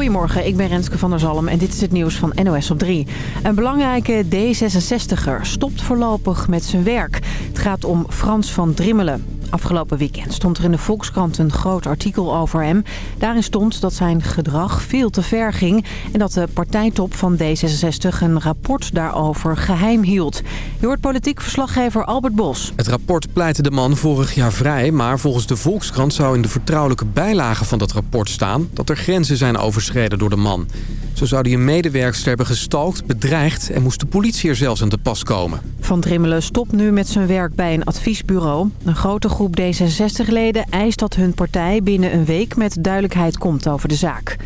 Goedemorgen, ik ben Renske van der Zalm en dit is het nieuws van NOS op 3. Een belangrijke D66er stopt voorlopig met zijn werk. Het gaat om Frans van Drimmelen. Afgelopen weekend stond er in de Volkskrant een groot artikel over hem. Daarin stond dat zijn gedrag veel te ver ging... en dat de partijtop van D66 een rapport daarover geheim hield. Je hoort politiek verslaggever Albert Bos. Het rapport pleitte de man vorig jaar vrij... maar volgens de Volkskrant zou in de vertrouwelijke bijlage van dat rapport staan... dat er grenzen zijn overschreden door de man. Zo zou hij een medewerkster hebben gestalkt, bedreigd... en moest de politie er zelfs aan te pas komen. Van Drimmelen stopt nu met zijn werk bij een adviesbureau. Een grote groep D66-leden eist dat hun partij binnen een week met duidelijkheid komt over de zaak.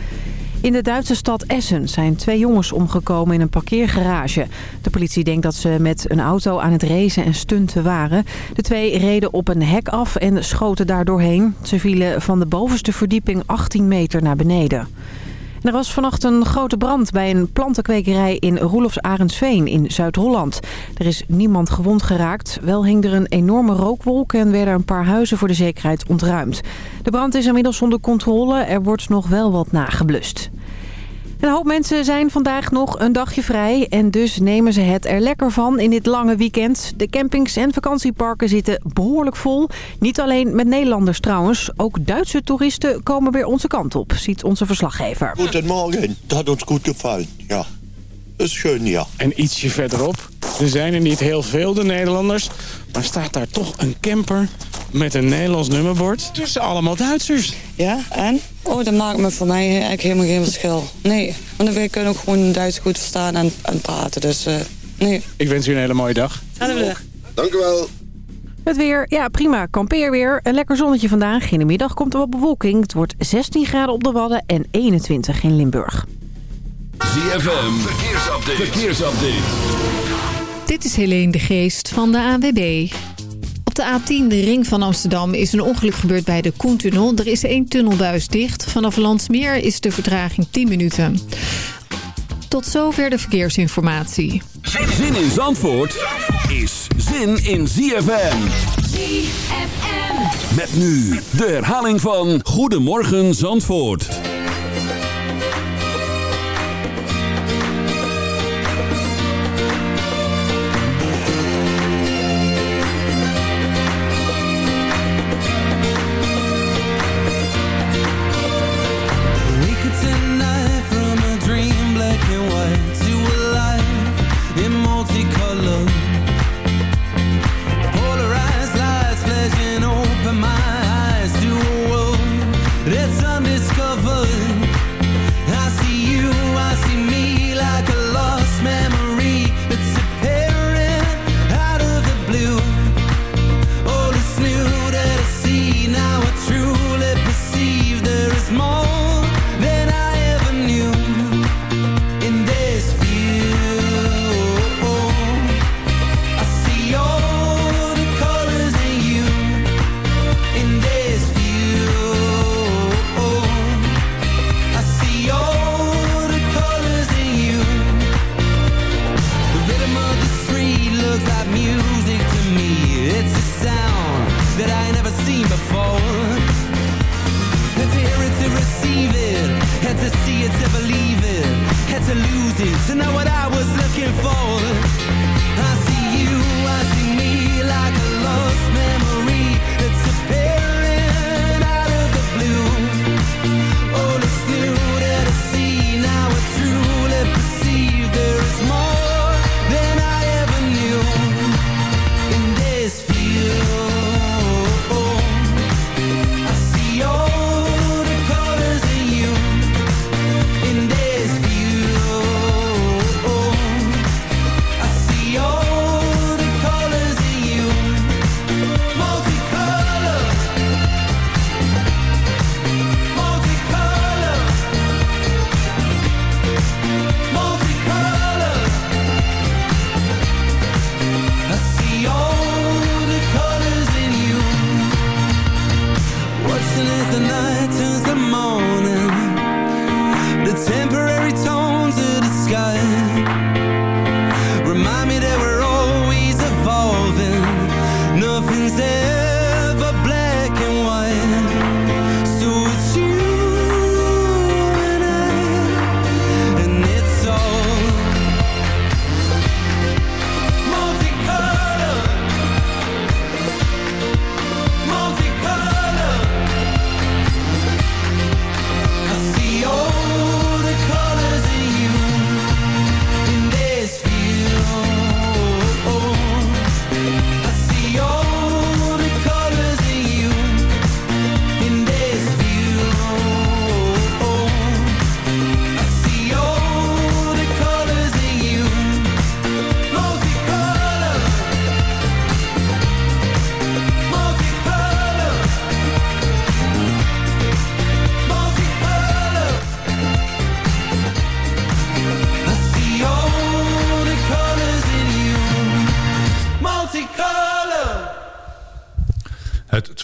In de Duitse stad Essen zijn twee jongens omgekomen in een parkeergarage. De politie denkt dat ze met een auto aan het racen en stunten waren. De twee reden op een hek af en schoten daar doorheen. Ze vielen van de bovenste verdieping 18 meter naar beneden. Er was vannacht een grote brand bij een plantenkwekerij in Roelofs Arendsveen in Zuid-Holland. Er is niemand gewond geraakt. Wel hing er een enorme rookwolk en werden een paar huizen voor de zekerheid ontruimd. De brand is inmiddels onder controle. Er wordt nog wel wat nageblust. Een hoop mensen zijn vandaag nog een dagje vrij en dus nemen ze het er lekker van in dit lange weekend. De campings en vakantieparken zitten behoorlijk vol. Niet alleen met Nederlanders trouwens, ook Duitse toeristen komen weer onze kant op, ziet onze verslaggever. Goedemorgen, dat had ons goed gevallen, ja. Dat is schön, ja. En ietsje verderop, er zijn er niet heel veel, de Nederlanders... maar staat daar toch een camper met een Nederlands nummerbord tussen allemaal Duitsers. Ja, en? Oh, dat maakt me voor mij eigenlijk helemaal geen verschil. Nee, want wij kunnen ook gewoon Duits goed verstaan en, en praten, dus uh, nee. Ik wens u een hele mooie dag. Hetzelfde. Dank u wel. Het weer, ja prima, kampeer weer. Een lekker zonnetje vandaag. In de middag komt er wat bewolking. Het wordt 16 graden op de Wadden en 21 in Limburg. ZFM, verkeersupdate. verkeersupdate. Dit is Helene de Geest van de ANWB. Op de A10, de ring van Amsterdam, is een ongeluk gebeurd bij de Koentunnel. Er is één tunnelbuis dicht. Vanaf Landsmeer is de vertraging 10 minuten. Tot zover de verkeersinformatie. Zin in Zandvoort is zin in ZFM. ZFM. Met nu de herhaling van Goedemorgen Zandvoort. disease. And now I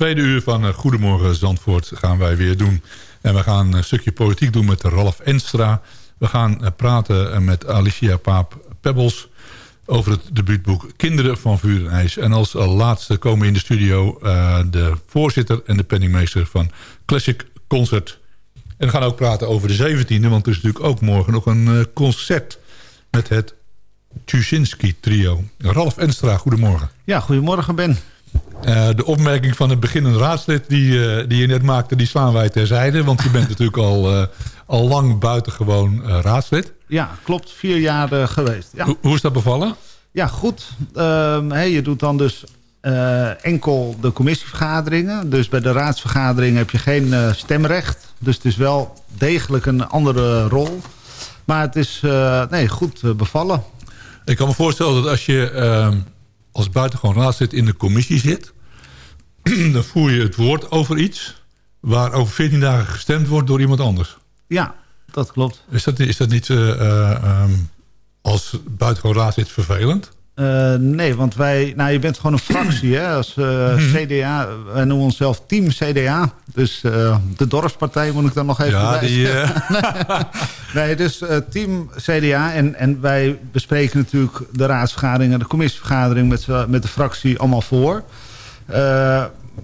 tweede uur van eh, Goedemorgen Zandvoort gaan wij weer doen. En we gaan een stukje politiek doen met Ralf Enstra. We gaan eh, praten met Alicia Paap-Pebbles over het debuutboek Kinderen van Vuur en IJs. En als laatste komen in de studio de voorzitter en de penningmeester van Classic Concert. En we gaan ook praten over de 17e, want er is natuurlijk ook morgen nog een concert met het Tuschinski trio. Ralf Enstra, goedemorgen. Ja, goedemorgen Ben. Uh, de opmerking van het beginnend raadslid die, uh, die je net maakte, die slaan wij terzijde. Want je bent natuurlijk al, uh, al lang buitengewoon raadslid. Ja, klopt. Vier jaar geweest. Ja. Ho hoe is dat bevallen? Ja, goed. Ehm, hey, je doet dan dus enkel de commissievergaderingen. Dus bij de raadsvergadering heb je geen stemrecht. Dus het is wel degelijk een andere rol. Maar het is nee, goed bevallen. Ik kan me voorstellen dat als je uh, als buitengewoon raadslid in de commissie zit... dan voer je het woord over iets... waar over 14 dagen gestemd wordt door iemand anders. Ja, dat klopt. Is dat, is dat niet uh, als buitengewoon raadslid vervelend? Uh, nee, want wij, nou, je bent gewoon een fractie hè, als uh, CDA. Wij noemen onszelf Team CDA. Dus uh, de dorpspartij moet ik dan nog even ja, die, Nee, dus Team CDA. En, en wij bespreken natuurlijk de raadsvergadering en de commissievergadering met, met de fractie allemaal voor.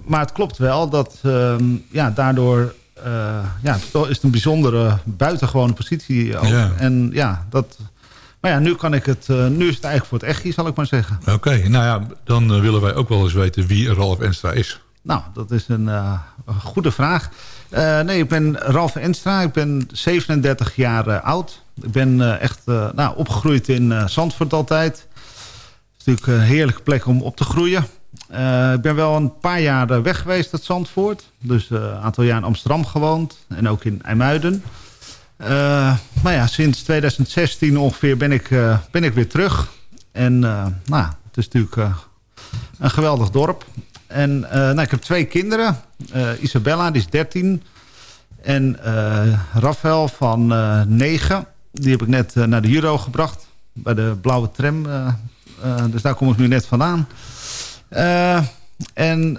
maar het klopt wel dat ehm, ja, daardoor ja, is het een bijzondere buitengewone positie. Ook. Ja. En ja, dat maar ja, nu, kan ik het, uh, nu is het eigenlijk voor het echtje, zal ik maar zeggen. Oké, nou ja, dan uh, willen wij ook wel eens weten wie Ralf Enstra is. Nou, dat is een, uh, een goede vraag. nee, ik ben Ralf Enstra, ik ben 37 jaar oud. Ik ben echt nou, opgegroeid in Zandvoort altijd. Het is natuurlijk een heerlijke plek om op te groeien. ik ben wel een paar jaar weg geweest uit Zandvoort. Dus een aantal jaar in Amsterdam gewoond en ook in IJmuiden. Uh, nou ja, sinds 2016 ongeveer ben ik, uh, ben ik weer terug. En uh, nou, het is natuurlijk een geweldig dorp. En nou, ik heb twee kinderen. Isabella, die is 13. En Rafael van 9. Die heb ik net naar de Euro gebracht. Bij de blauwe tram. dus daar kom ik nu net vandaan. en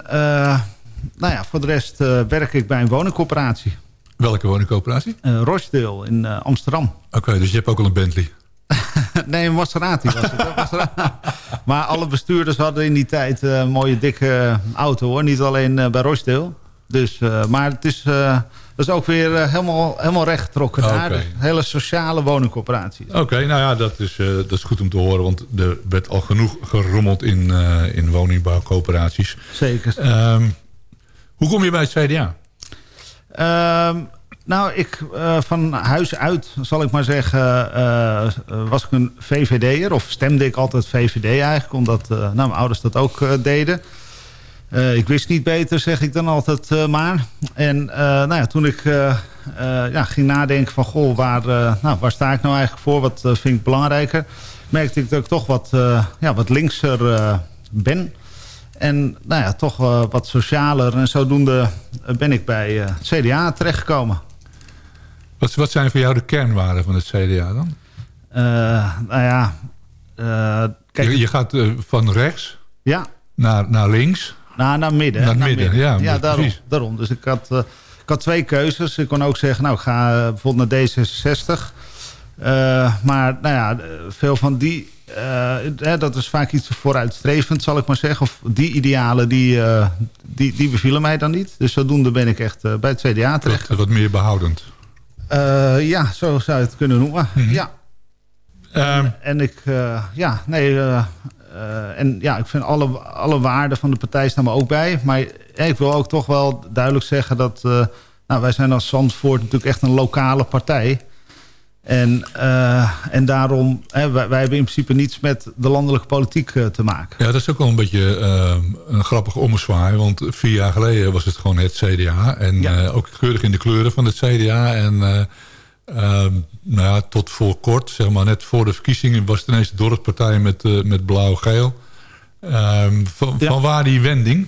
nou ja, voor de rest werk ik bij een woningcoöperatie. Welke woningcoöperatie? Uh, Rochdale in uh, Amsterdam. Oké, dus je hebt ook al een Bentley? nee, een Maserati was het. maar alle bestuurders hadden in die tijd uh, een mooie dikke auto hoor. Niet alleen bij Rochdale. Dus, maar het is, dat is ook weer helemaal, helemaal recht getrokken okay. naar de hele sociale woningcoöperatie. Oké, nou ja, dat is, dat is goed om te horen. Want er werd al genoeg gerommeld in, in woningbouwcoöperaties. Zeker. Um, hoe kom je bij het CDA? Uh, nou, ik, uh, van huis uit, zal ik maar zeggen, uh, was ik een VVD'er. Of stemde ik altijd VVD eigenlijk, omdat nou, mijn ouders dat ook deden. ik wist niet beter, zeg ik dan altijd maar. En nou ja, toen ik ja, ging nadenken van, goh, waar, nou, waar sta ik nou eigenlijk voor? Wat vind ik belangrijker? Merkte ik dat ik toch wat, ja, wat linkser ben. En nou ja, toch uh, wat socialer. En zodoende ben ik bij uh, CDA terechtgekomen. Wat, wat zijn voor jou de kernwaarden van het CDA dan? Uh, nou ja... kijk, je, je gaat van rechts ja. naar, naar links. Nou, naar midden. Naar, naar midden, midden, ja. ja daarom, daarom. Dus ik had, ik had twee keuzes. Ik kon ook zeggen, nou, ik ga bijvoorbeeld naar D66. maar nou ja, veel van die uh, dat is vaak iets vooruitstrevend, zal ik maar zeggen. Of die idealen, die, uh, die, die bevielen mij dan niet. Dus zodoende ben ik echt uh, bij het CDA terecht. Wat, wat meer behoudend. ja, zo zou je het kunnen noemen. Mm -hmm. Ja. Um. En ik, ja, nee... en ja, ik vind alle, alle waarden van de partij staan me ook bij. Maar ik wil ook toch wel duidelijk zeggen dat... nou, wij zijn als Zandvoort natuurlijk echt een lokale partij... En, uh, en daarom, hè, wij, wij, hebben in principe niets met de landelijke politiek uh, te maken. Ja, dat is ook wel een beetje uh, een grappige ommezwaai. Want vier jaar geleden was het gewoon het CDA. En ja. ook keurig in de kleuren van het CDA. En nou ja, tot voor kort, zeg maar net voor de verkiezingen... was het ineens de dorpspartij met, met blauw-geel. Ehm, van, ja. van waar die wending?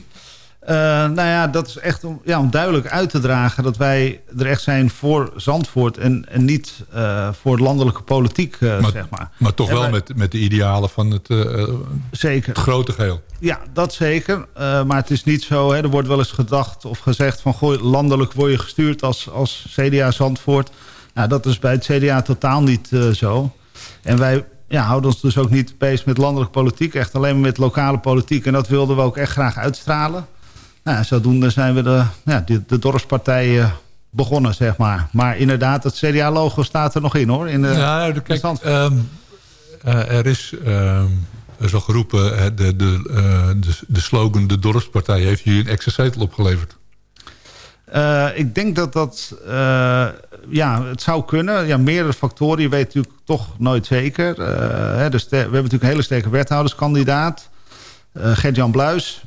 Uh, nou ja, dat is echt om, ja, om duidelijk uit te dragen... dat wij er echt zijn voor Zandvoort... en, en niet uh, voor landelijke politiek, uh, maar, zeg maar. Maar toch En wel wij- met, met de idealen van het, Zeker. het grote geheel. Ja, dat zeker. Uh, maar het is niet zo, hè, er wordt wel eens gedacht of gezegd... van goh, landelijk word je gestuurd als, als CDA Zandvoort. Nou, dat is bij het CDA totaal niet uh, zo. En wij ja, houden ons dus ook niet bezig met landelijke politiek. Echt alleen maar met lokale politiek. En dat wilden we ook echt graag uitstralen. Nou, zodoende zijn we de, ja, de, de dorpspartij uh, begonnen, zeg maar. Maar inderdaad, het CDA-logo staat er nog in, hoor. In de, ja, in kijk, Zandvoort. um, uh, er is... Um, er is al geroepen, de, de, uh, de, de slogan de dorpspartij heeft jullie een extra zetel opgeleverd. Uh, ik denk dat dat, uh, ja, het zou kunnen. Ja, meerdere factoren, je weet natuurlijk toch nooit zeker. Uh, hè, dus we hebben natuurlijk een hele sterke wethouderskandidaat. Gert-Jan Bluis.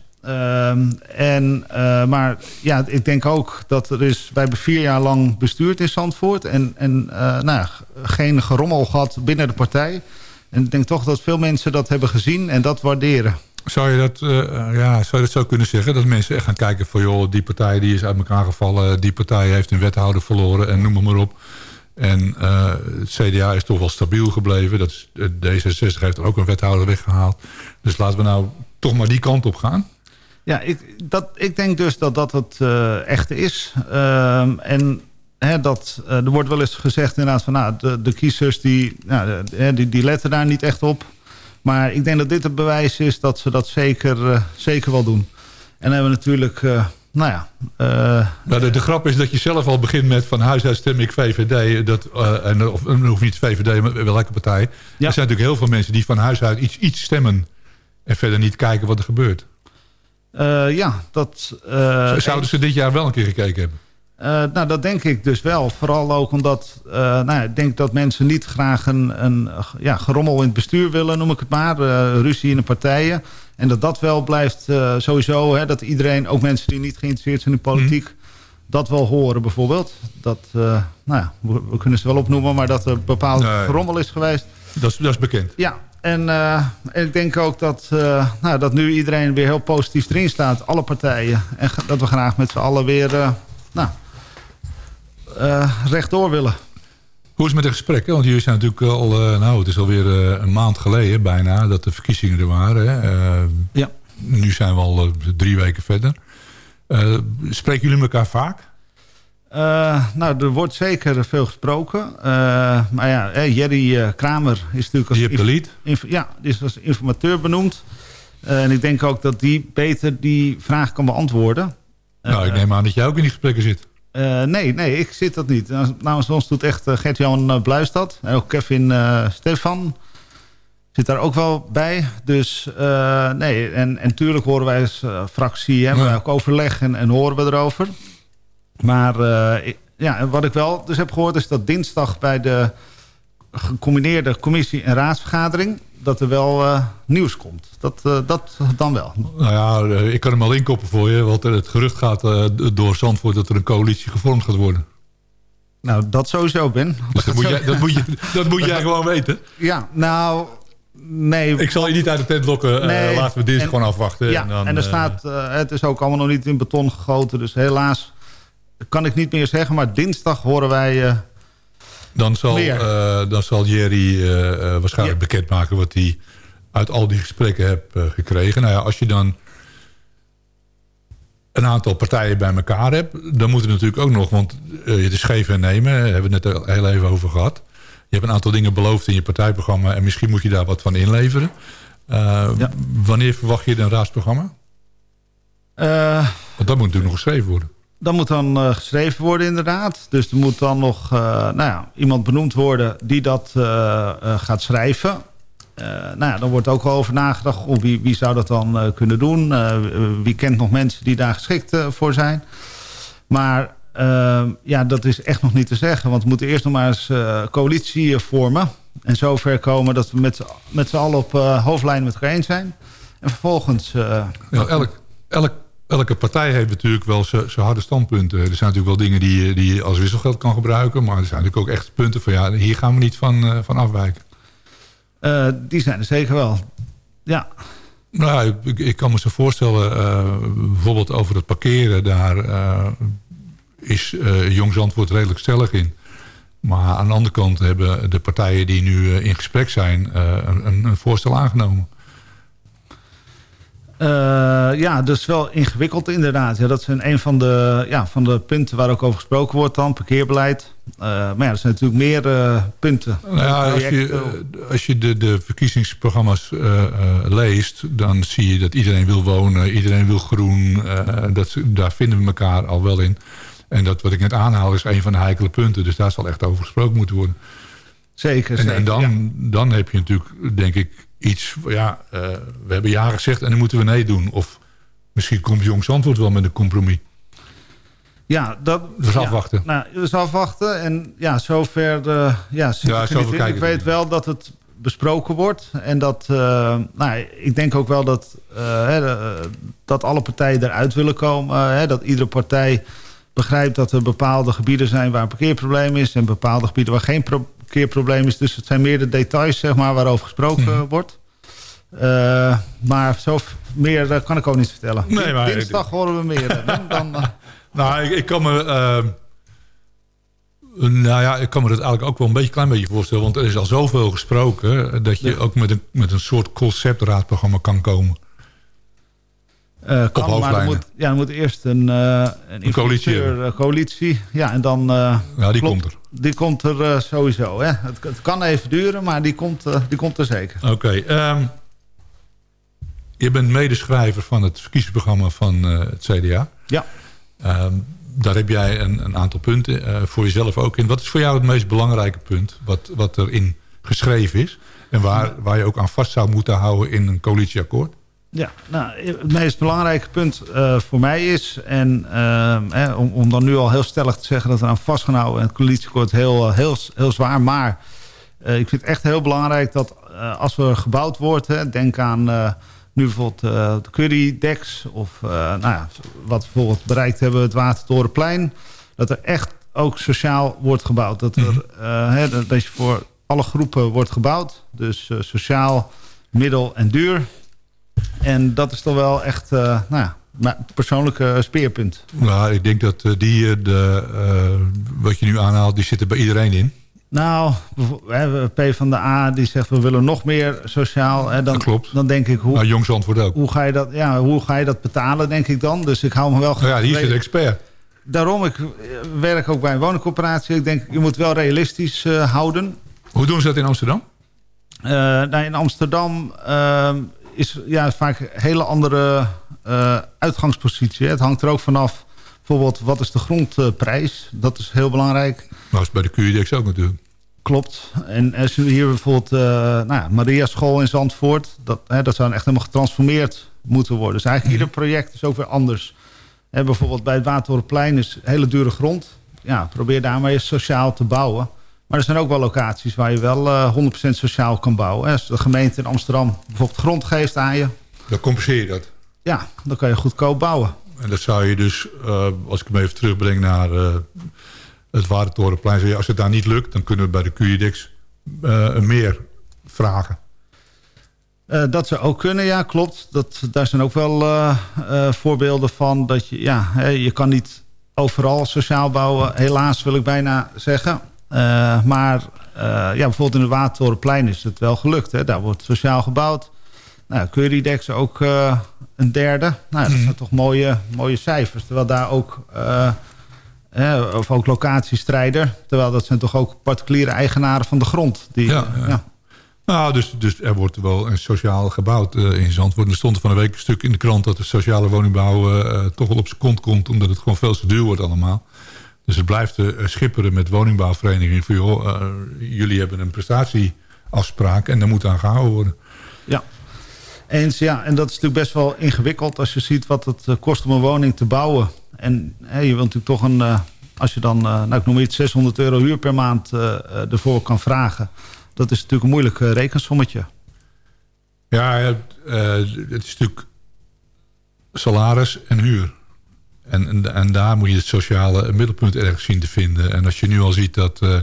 En, maar ja, ik denk ook dat er is... Hebben vier jaar lang bestuurd in Zandvoort. En, en nou ja, geen gerommel gehad binnen de partij. En ik denk toch dat veel mensen dat hebben gezien en dat waarderen. Zou je dat, uh, ja, zou je dat zo kunnen zeggen? Dat mensen echt gaan kijken van... joh, die partij die is uit elkaar gevallen... die partij heeft een wethouder verloren en noem maar op. En het CDA is toch wel stabiel gebleven. Dat is, D66 heeft ook een wethouder weggehaald. Dus laten we nou toch maar die kant op gaan. Ja, ik, dat, ik denk dus dat dat het uh, echte is. en He, dat, uh, er wordt wel eens gezegd inderdaad van nou, de, de kiezers die, nou, de, die, die letten daar niet echt op. Maar ik denk dat dit het bewijs is dat ze dat zeker, uh, zeker wel doen. En dan hebben we natuurlijk, nou ja... nou, de, de, grap is dat je zelf al begint met van huis uit stem ik VVD. Dat, en, of, of niet VVD, maar welke partij. Ja. Er zijn natuurlijk heel veel mensen die van huis uit iets, iets stemmen. En verder niet kijken wat er gebeurt. Ja, dat... Zouden ze dit jaar wel een keer gekeken hebben? Uh, nou, dat denk ik dus wel. Vooral ook omdat uh, nou ik denk dat mensen niet graag een, een ja, gerommel in het bestuur willen, noem ik het maar. Uh, ruzie in de partijen. En dat dat wel blijft sowieso. Hè, dat iedereen, ook mensen die niet geïnteresseerd zijn in politiek... Mm. dat wel horen bijvoorbeeld. Dat, nou ja, we, we, kunnen ze wel opnoemen, maar dat er bepaald nee. gerommel is geweest. Dat is, dat is bekend. Ja, en, en ik denk ook dat, nou, dat nu iedereen weer heel positief erin staat. Alle partijen. En dat we graag met z'n allen weer... nou, uh, rechtdoor willen. Hoe is het met de gesprekken? Want jullie zijn natuurlijk al, nou het is alweer een maand geleden bijna dat de verkiezingen er waren. Hè? ja. Nu zijn we al drie weken verder. spreken jullie elkaar vaak? Nou, er wordt zeker veel gesproken. maar ja, hey, Jerry Kramer is natuurlijk als, die de ja, is als informateur benoemd. en ik denk ook dat die beter die vraag kan beantwoorden. Nou, ik neem aan dat jij ook in die gesprekken zit. Nee, nee, ik zit dat niet. Namens ons doet echt Gert-Jan Bluis dat. En ook Kevin Stefan zit daar ook wel bij. Dus nee, en, en tuurlijk horen wij als fractie... hebben ja. we ook overleg en, en, horen we erover. Maar ik, ja, wat ik wel dus heb gehoord... is dat dinsdag bij de gecombineerde commissie- en raadsvergadering... dat er wel nieuws komt. Dat, dat dan wel. Nou ja, ik kan hem al inkoppen voor je. Want het gerucht gaat uh, door Zandvoort dat er een coalitie gevormd gaat worden. Nou, dat sowieso, Ben. Dus dat, moet jij, dat, moet je, dat moet jij gewoon weten. Ja, nou... Nee. Ik zal je niet uit de tent lokken. Nee, laten we dit gewoon afwachten. Ja, en, dan, en er staat... Het is ook allemaal nog niet in beton gegoten. Dus helaas kan ik niet meer zeggen. Maar dinsdag horen wij... dan, zal, dan zal Jerry waarschijnlijk ja. bekendmaken wat hij uit al die gesprekken heb gekregen. Nou ja, als je dan een aantal partijen bij elkaar hebt... dan moet er natuurlijk ook nog, want het is geven en nemen... daar hebben we het net heel even over gehad. Je hebt een aantal dingen beloofd in je partijprogramma... en misschien moet je daar wat van inleveren. Uh, ja. Wanneer verwacht je een raadsprogramma? want dat moet natuurlijk nog geschreven worden. Dat moet dan uh, geschreven worden inderdaad. Dus er moet dan nog uh, nou ja, iemand benoemd worden die dat uh, gaat schrijven. nou ja, dan wordt ook wel over nagedacht. Oh, wie, wie zou dat dan kunnen doen? wie kent nog mensen die daar geschikt voor zijn? Maar ja, dat is echt nog niet te zeggen. Want we moeten eerst nog maar eens coalitie vormen. En zover komen dat we met, met z'n allen op hoofdlijn met elkaar eens zijn. En vervolgens... ja, elk, elk elke partij heeft natuurlijk wel zijn harde standpunten. Er zijn natuurlijk wel dingen die, je- die je als wisselgeld kan gebruiken. Maar er zijn natuurlijk ook echt punten van ja, hier gaan we niet van, eh, van afwijken. Eh, die zijn er zeker wel. Ja. Nou, ik, ik kan me zo voorstellen, uh, bijvoorbeeld over het parkeren... daar is Jong Zandvoort redelijk stellig in. Maar aan de andere kant hebben de partijen die nu in gesprek zijn... een, een voorstel aangenomen. Uh, ja, dus wel ingewikkeld inderdaad. Ja, dat is een van de, ja, van de punten waar ook over gesproken wordt dan, parkeerbeleid. Uh, maar ja, er zijn natuurlijk meer uh, punten. Nou ja, als je, als je de, de verkiezingsprogramma's leest... dan zie je dat iedereen wil wonen, iedereen wil groen. dat, daar vinden we elkaar al wel in. En dat wat ik net aanhaal is een van de heikele punten. Dus daar zal echt over gesproken moeten worden. Zeker, en, zeker, en dan, dan heb je natuurlijk, denk ik iets... Ja, uh, we hebben jaren gezegd en dan moeten we nee doen. Of misschien komt Jong Zandvoort wel met een compromis. Ja, dat... Dus ja, afwachten. Nou, dus afwachten. En ja, zover... De, ja, ja zover ik, ik weet wel dat het besproken wordt. En dat... Uh, nou, ik denk ook wel dat... Uh, hè, dat alle partijen eruit willen komen. Hè, dat iedere partij begrijpt dat er bepaalde gebieden zijn... waar een parkeerprobleem is... en bepaalde gebieden waar geen parkeerprobleem is. Dus het zijn meer de details zeg maar, waarover gesproken hmm. wordt. Uh, maar zo meer uh, kan ik ook niet vertellen. Nee, maar, Dinsdag horen we meer. dan, uh... nou, ik, ik, kan me... nou ja, ik kan me dat eigenlijk ook wel een beetje klein beetje voorstellen. Want er is al zoveel gesproken... dat je ook met een, met een soort conceptraadprogramma kan komen. Uh, kan, maar er moet, ja, er moet eerst een, uh, een, een coalitie, coalitie. Ja, en dan... Uh, ja, die komt er. Die komt er sowieso. Hè? Het, het, kan even duren, maar die komt, die komt er zeker. Oké. Okay, um, je bent medeschrijver van het verkiezingsprogramma van het CDA. Ja. Um, daar heb jij een, een aantal punten voor jezelf ook in. Wat is voor jou het meest belangrijke punt wat, wat erin geschreven is? En waar, waar je ook aan vast zou moeten houden in een coalitieakkoord? Ja, nou, het meest belangrijke punt uh, voor mij is... en uh, om, om, dan nu al heel stellig te zeggen dat we aan vastgehouden... en het coalitieakkoord heel, heel, heel zwaar, maar... Uh, ik vind het echt heel belangrijk dat als er gebouwd wordt... Hè, denk aan nu bijvoorbeeld de Curry-decks... of nou ja, wat we bijvoorbeeld bereikt hebben, het Watertorenplein... dat er echt ook sociaal wordt gebouwd. Dat, er, -hmm. hè, dat je voor alle groepen wordt gebouwd. Dus sociaal, middel en duur... En dat is toch wel echt uh, nou ja, persoonlijke speerpunt. Nou, ik denk dat uh, die, eh, de, wat je nu aanhaalt, die zitten bij iedereen in. Nou, P van de A die zegt we willen nog meer sociaal. Hè, dan, dat klopt. Dan denk ik, hoe, nou, Jongs antwoord ook. Hoe ga, je dat, ja, hoe ga je dat betalen, denk ik dan? Dus ik hou me wel... Nou ja, die is de expert. Daarom, ik werk ook bij een woningcorporatie. Ik denk, je moet wel realistisch uh, houden. Hoe doen ze dat in Amsterdam? Uh, nou, in Amsterdam uh, is ja, vaak een hele andere uh, uitgangspositie. Het hangt er ook vanaf, bijvoorbeeld, wat is de grondprijs? Dat is heel belangrijk. Maar is bij de QEDX ook natuurlijk. Klopt. En als hier bijvoorbeeld uh, nou ja, Maria School in Zandvoort... Dat, hè, dat zou echt helemaal getransformeerd moeten worden. Dus eigenlijk ieder project is ook weer anders. Hè, bijvoorbeeld bij het Watertorenplein is hele dure grond. Ja, probeer daar maar eens sociaal te bouwen. Maar er zijn ook wel locaties waar je wel uh, eh, 100% sociaal kan bouwen. Als de gemeente in Amsterdam bijvoorbeeld grond geeft aan je. Dan compenseer je dat? Ja, dan kan je goedkoop bouwen. En dat zou je dus, uh, als ik hem even terugbreng naar uh, het Warentorenplein... als het daar niet lukt, dan kunnen we bij de QIDX meer vragen. dat zou ook kunnen, ja, klopt. Dat, daar zijn ook wel voorbeelden van. Dat je, ja, hè, je kan niet overal sociaal bouwen. Helaas wil ik bijna zeggen. Uh, maar uh, ja, bijvoorbeeld in het Watertorenplein is het wel gelukt. Hè? Daar wordt sociaal gebouwd. Nou, Currydex ook uh, een derde. Nou, dat mhm. zijn toch mooie, mooie cijfers. Terwijl daar ook... of ook locatiestrijder. Terwijl dat zijn toch ook particuliere eigenaren van de grond. Die, ja. Nou, dus, dus er wordt wel een sociaal gebouwd uh, in Zandvoort. Er stond van een week een stuk in de krant... dat de sociale woningbouw uh, toch wel op zijn kont komt... omdat het gewoon veel te duur wordt allemaal. Dus het blijft uh, schipperen met woningbouwvereniging. Joh, uh, jullie hebben een prestatieafspraak en daar moet aan gehouden worden. Ja, eens ja. En dat is natuurlijk best wel ingewikkeld als je ziet wat het uh, kost om een woning te bouwen. En je wilt natuurlijk toch een, als je dan, nou ik noem iets, 600 euro huur per maand ervoor kan vragen. Dat is natuurlijk een moeilijk rekensommetje. Ja, het is natuurlijk salaris en huur. En, en, en, daar moet je het sociale middelpunt ergens zien te vinden. En als je nu al ziet dat uh,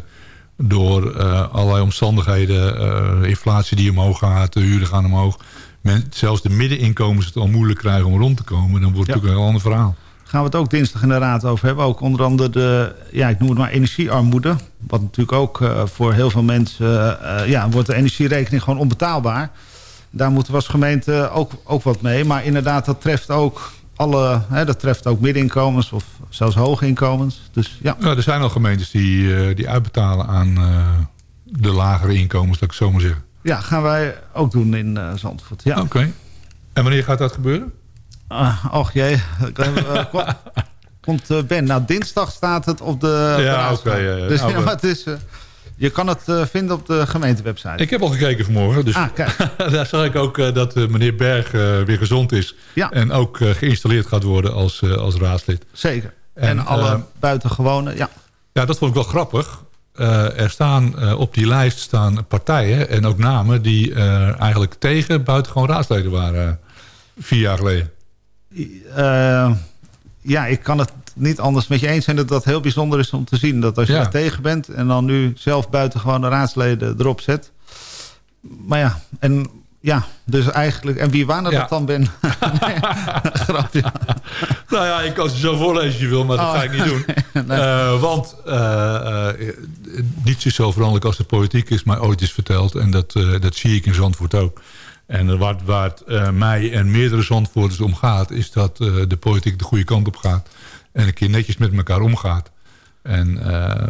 door uh, allerlei omstandigheden... Uh, inflatie die omhoog gaat, de huren gaan omhoog... men, zelfs de middeninkomens het al moeilijk krijgen om rond te komen... dan wordt het ook een heel ander verhaal. gaan we het ook dinsdag in de raad over hebben. Ook onder andere de, ja, ik noem het maar energiearmoede. Wat natuurlijk ook eh, voor heel veel mensen, eh, ja, wordt de energierekening gewoon onbetaalbaar. Daar moeten we als gemeente ook, ook wat mee. Maar inderdaad, dat treft ook alle, hè, dat treft ook middeninkomens of zelfs hoge inkomens. Dus ja, Ja, er zijn al gemeentes die, eh, die uitbetalen aan eh, de lagere inkomens, dat ik zo maar zeggen. ja gaan wij ook doen in eh, Zandvoort. Ja. Oké. En wanneer gaat dat gebeuren? Ah, och jee, kom- komt Ben. Nou, dinsdag staat het op de... Ja, oké. Dus Nou, ja, maar het is, je kan het eh, vinden op de gemeentewebsite. Ik heb al gekeken vanmorgen, dus Ah, kijk. daar zag ik ook eh, dat eh, meneer Berg weer gezond is. Ja. En ook geïnstalleerd gaat worden als, als raadslid. Zeker. En, En, alle buitengewone, ja. Ja, dat vond ik wel grappig. Er staan op die lijst staan partijen en ook namen die eigenlijk tegen buitengewoon raadsleden waren vier jaar geleden. Ja, ik kan het niet anders met je eens zijn dat dat heel bijzonder is om te zien. Dat als je Ja. daar tegen bent en dan nu zelf buitengewone raadsleden erop zet. Maar ja, en ja, dus eigenlijk... En wie waren Ja. dat dan, Ben? nee, grapje. Nou ja, ik kan ze zo voorlezen als je wil, maar dat Oh. ga ik niet doen. Eh, want eh, eh, niets is zo veranderlijk als de politiek is mij ooit is verteld. En dat, dat zie ik in Zandvoort ook. En het eh, mij en meerdere Zandvoorters om gaat... is dat eh, de politiek de goede kant op gaat. En een keer netjes met elkaar omgaat. En eh,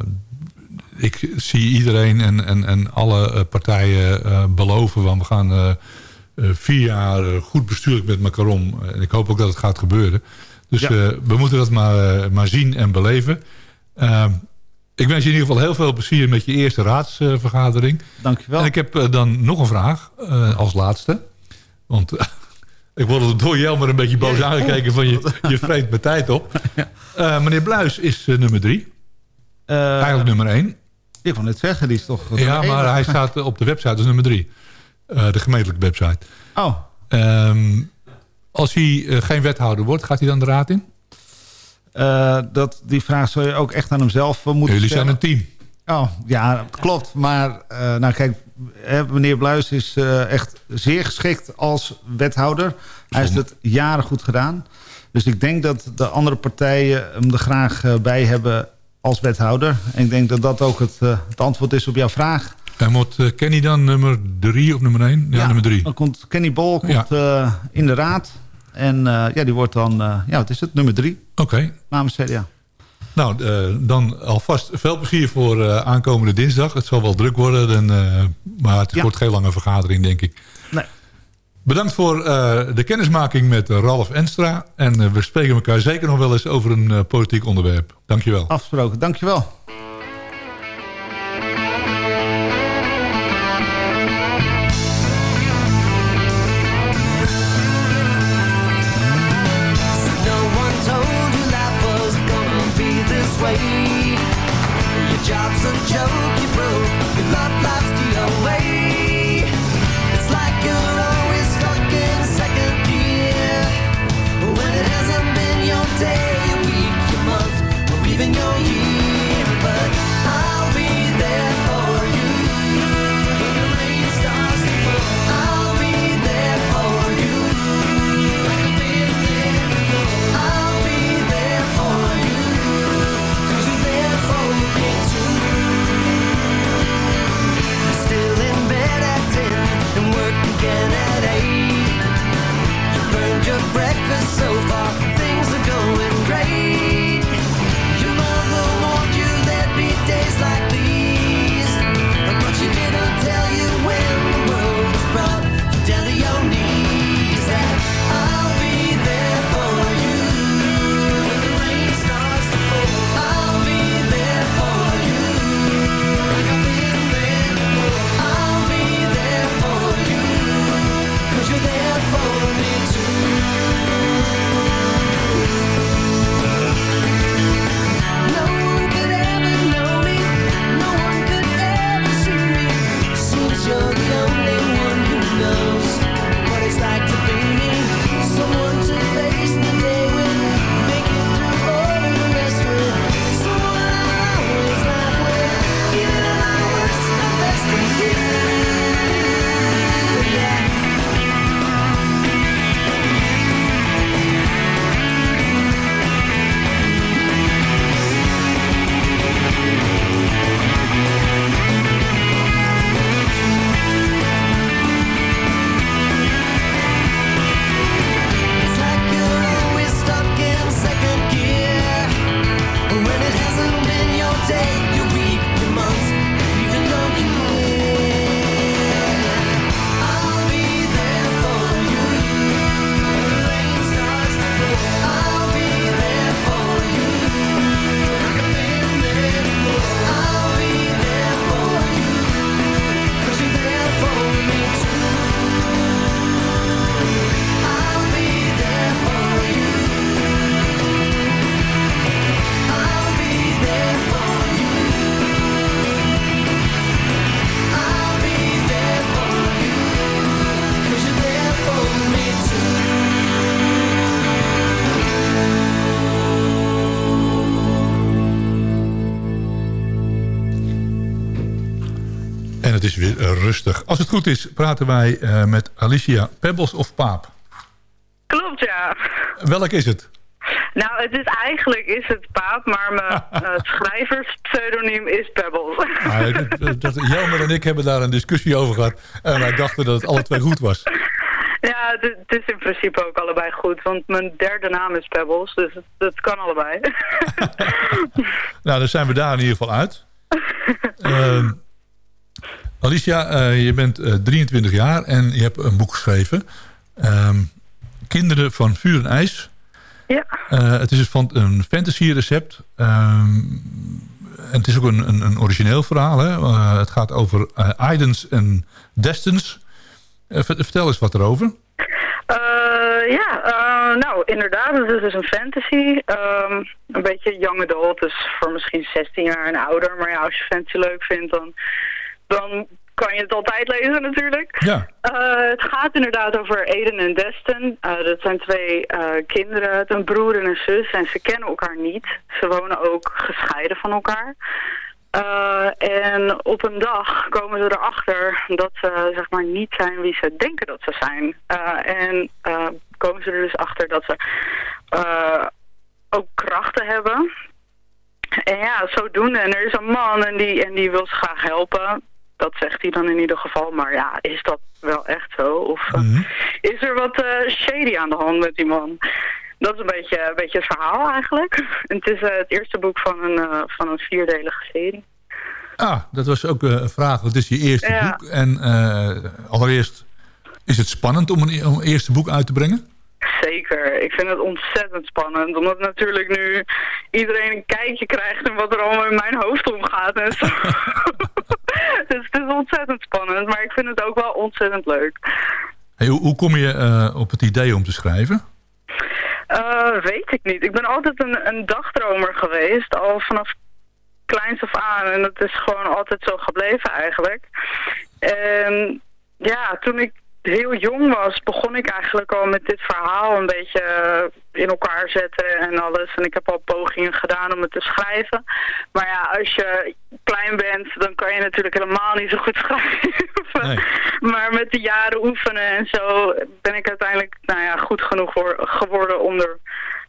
ik zie iedereen en, en, en alle partijen beloven... Want we gaan vier jaar goed bestuurlijk met elkaar om. En ik hoop ook dat het gaat gebeuren. Dus Ja. we moeten dat maar, maar zien en beleven. Ik wens je in ieder geval heel veel plezier met je eerste raadsvergadering. Dankjewel. En ik heb eh, dan nog een vraag eh, als laatste. Want ik word door Jelmer een beetje boos Ja. aangekeken van je, je vreet mijn tijd op. Eh, meneer Bluis is nummer drie. Eigenlijk nummer één. ik wou net zeggen, die is toch... Ja, maar hij staat op de website als nummer drie. De gemeentelijke website. Oh, Ehm, als hij geen wethouder wordt, gaat hij dan de raad in? Eh, dat, die vraag zou je ook echt aan hemzelf eh, moeten Jullie zijn stellen. een team. Oh, ja, klopt. Maar eh, nou kijk, hè, meneer Bluis is echt zeer geschikt als wethouder. Hij heeft het jaren goed gedaan. Dus ik denk dat de andere partijen hem er graag bij hebben als wethouder. En ik denk dat dat ook het, het antwoord is op jouw vraag. En wordt eh, Kenny dan nummer drie of nummer één? Ja, nummer drie. Dan komt Kenny Bol komt, in de raad. En eh, ja, die wordt dan, eh, ja, wat is het, nummer drie Oké. namens CDA. Nou, eh, dan alvast veel plezier voor aankomende dinsdag. Het zal wel druk worden, en, maar het Ja. wordt geen lange vergadering, denk ik. Nee. Bedankt voor de kennismaking met Ralf Enstra. En we spreken elkaar zeker nog wel eens over een politiek onderwerp. Dankjewel. Afgesproken, dankjewel. Als het goed is, praten wij eh, met Alicia Pebbles of Paap. Klopt, ja. Welk is het? Nou, het is eigenlijk is het Paap, maar mijn uh, schrijverspseudoniem is Pebbles. Ah, dat, dat, Jelmer en ik hebben daar een discussie over gehad. En wij dachten dat het alle twee goed was. Ja, het, het is in principe ook allebei goed. Want mijn derde naam is Pebbles, dus het, het kan allebei. nou, dan zijn we daar in ieder geval uit. Uh, Alicia, uh, je bent uh, 23 jaar en je hebt een boek geschreven. Uh, Kinderen van vuur en ijs. Ja. Uh, het is van een fantasy recept. en het is ook een, een, een origineel verhaal. Hè? het gaat over Idens en Destins. vertel eens wat erover. ja, nou inderdaad, het is dus een fantasy. Um, een beetje young adult, dus voor misschien 16 jaar en ouder. Maar ja, als je fantasy leuk vindt, dan dan kan je het altijd lezen natuurlijk. Ja. Uh, het gaat inderdaad over Eden en Destin. Uh, dat zijn twee uh, kinderen, een broer en een zus. En ze kennen elkaar niet. Ze wonen ook gescheiden van elkaar. en op een dag komen ze erachter dat ze zeg maar, niet zijn wie ze denken dat ze zijn. en komen ze er dus achter dat ze ook krachten hebben. En ja, zodoende. En er is een man en die, en die wil ze graag helpen. Dat zegt hij dan in ieder geval. Maar ja, is dat wel echt zo? Of mm -hmm. is er wat uh, shady aan de hand met die man? Dat is een beetje, een beetje het verhaal eigenlijk. En het is uh, het eerste boek van een, van een vierdelige serie. Ah, dat was ook een vraag. Wat is je eerste ja. boek? En allereerst, is het spannend om een, om een eerste boek uit te brengen? Zeker. Ik vind het ontzettend spannend. Omdat natuurlijk nu iedereen een kijkje krijgt in wat er allemaal in mijn hoofd omgaat en zo. dus het is ontzettend spannend. Maar ik vind het ook wel ontzettend leuk. Hey, hoe, hoe, kom je uh, op het idee om te schrijven? Uh, weet ik niet. Ik ben altijd een, een dagdromer geweest. Al vanaf kleins af aan. En dat is gewoon altijd zo gebleven eigenlijk. En ja, toen ik heel jong was, begon ik eigenlijk al met dit verhaal een beetje in elkaar zetten en alles. En ik heb al pogingen gedaan om het te schrijven. Maar ja, als je klein bent, dan kan je natuurlijk helemaal niet zo goed schrijven. Nee. Maar met de jaren oefenen en zo ben ik uiteindelijk nou ja, goed genoeg geworden om er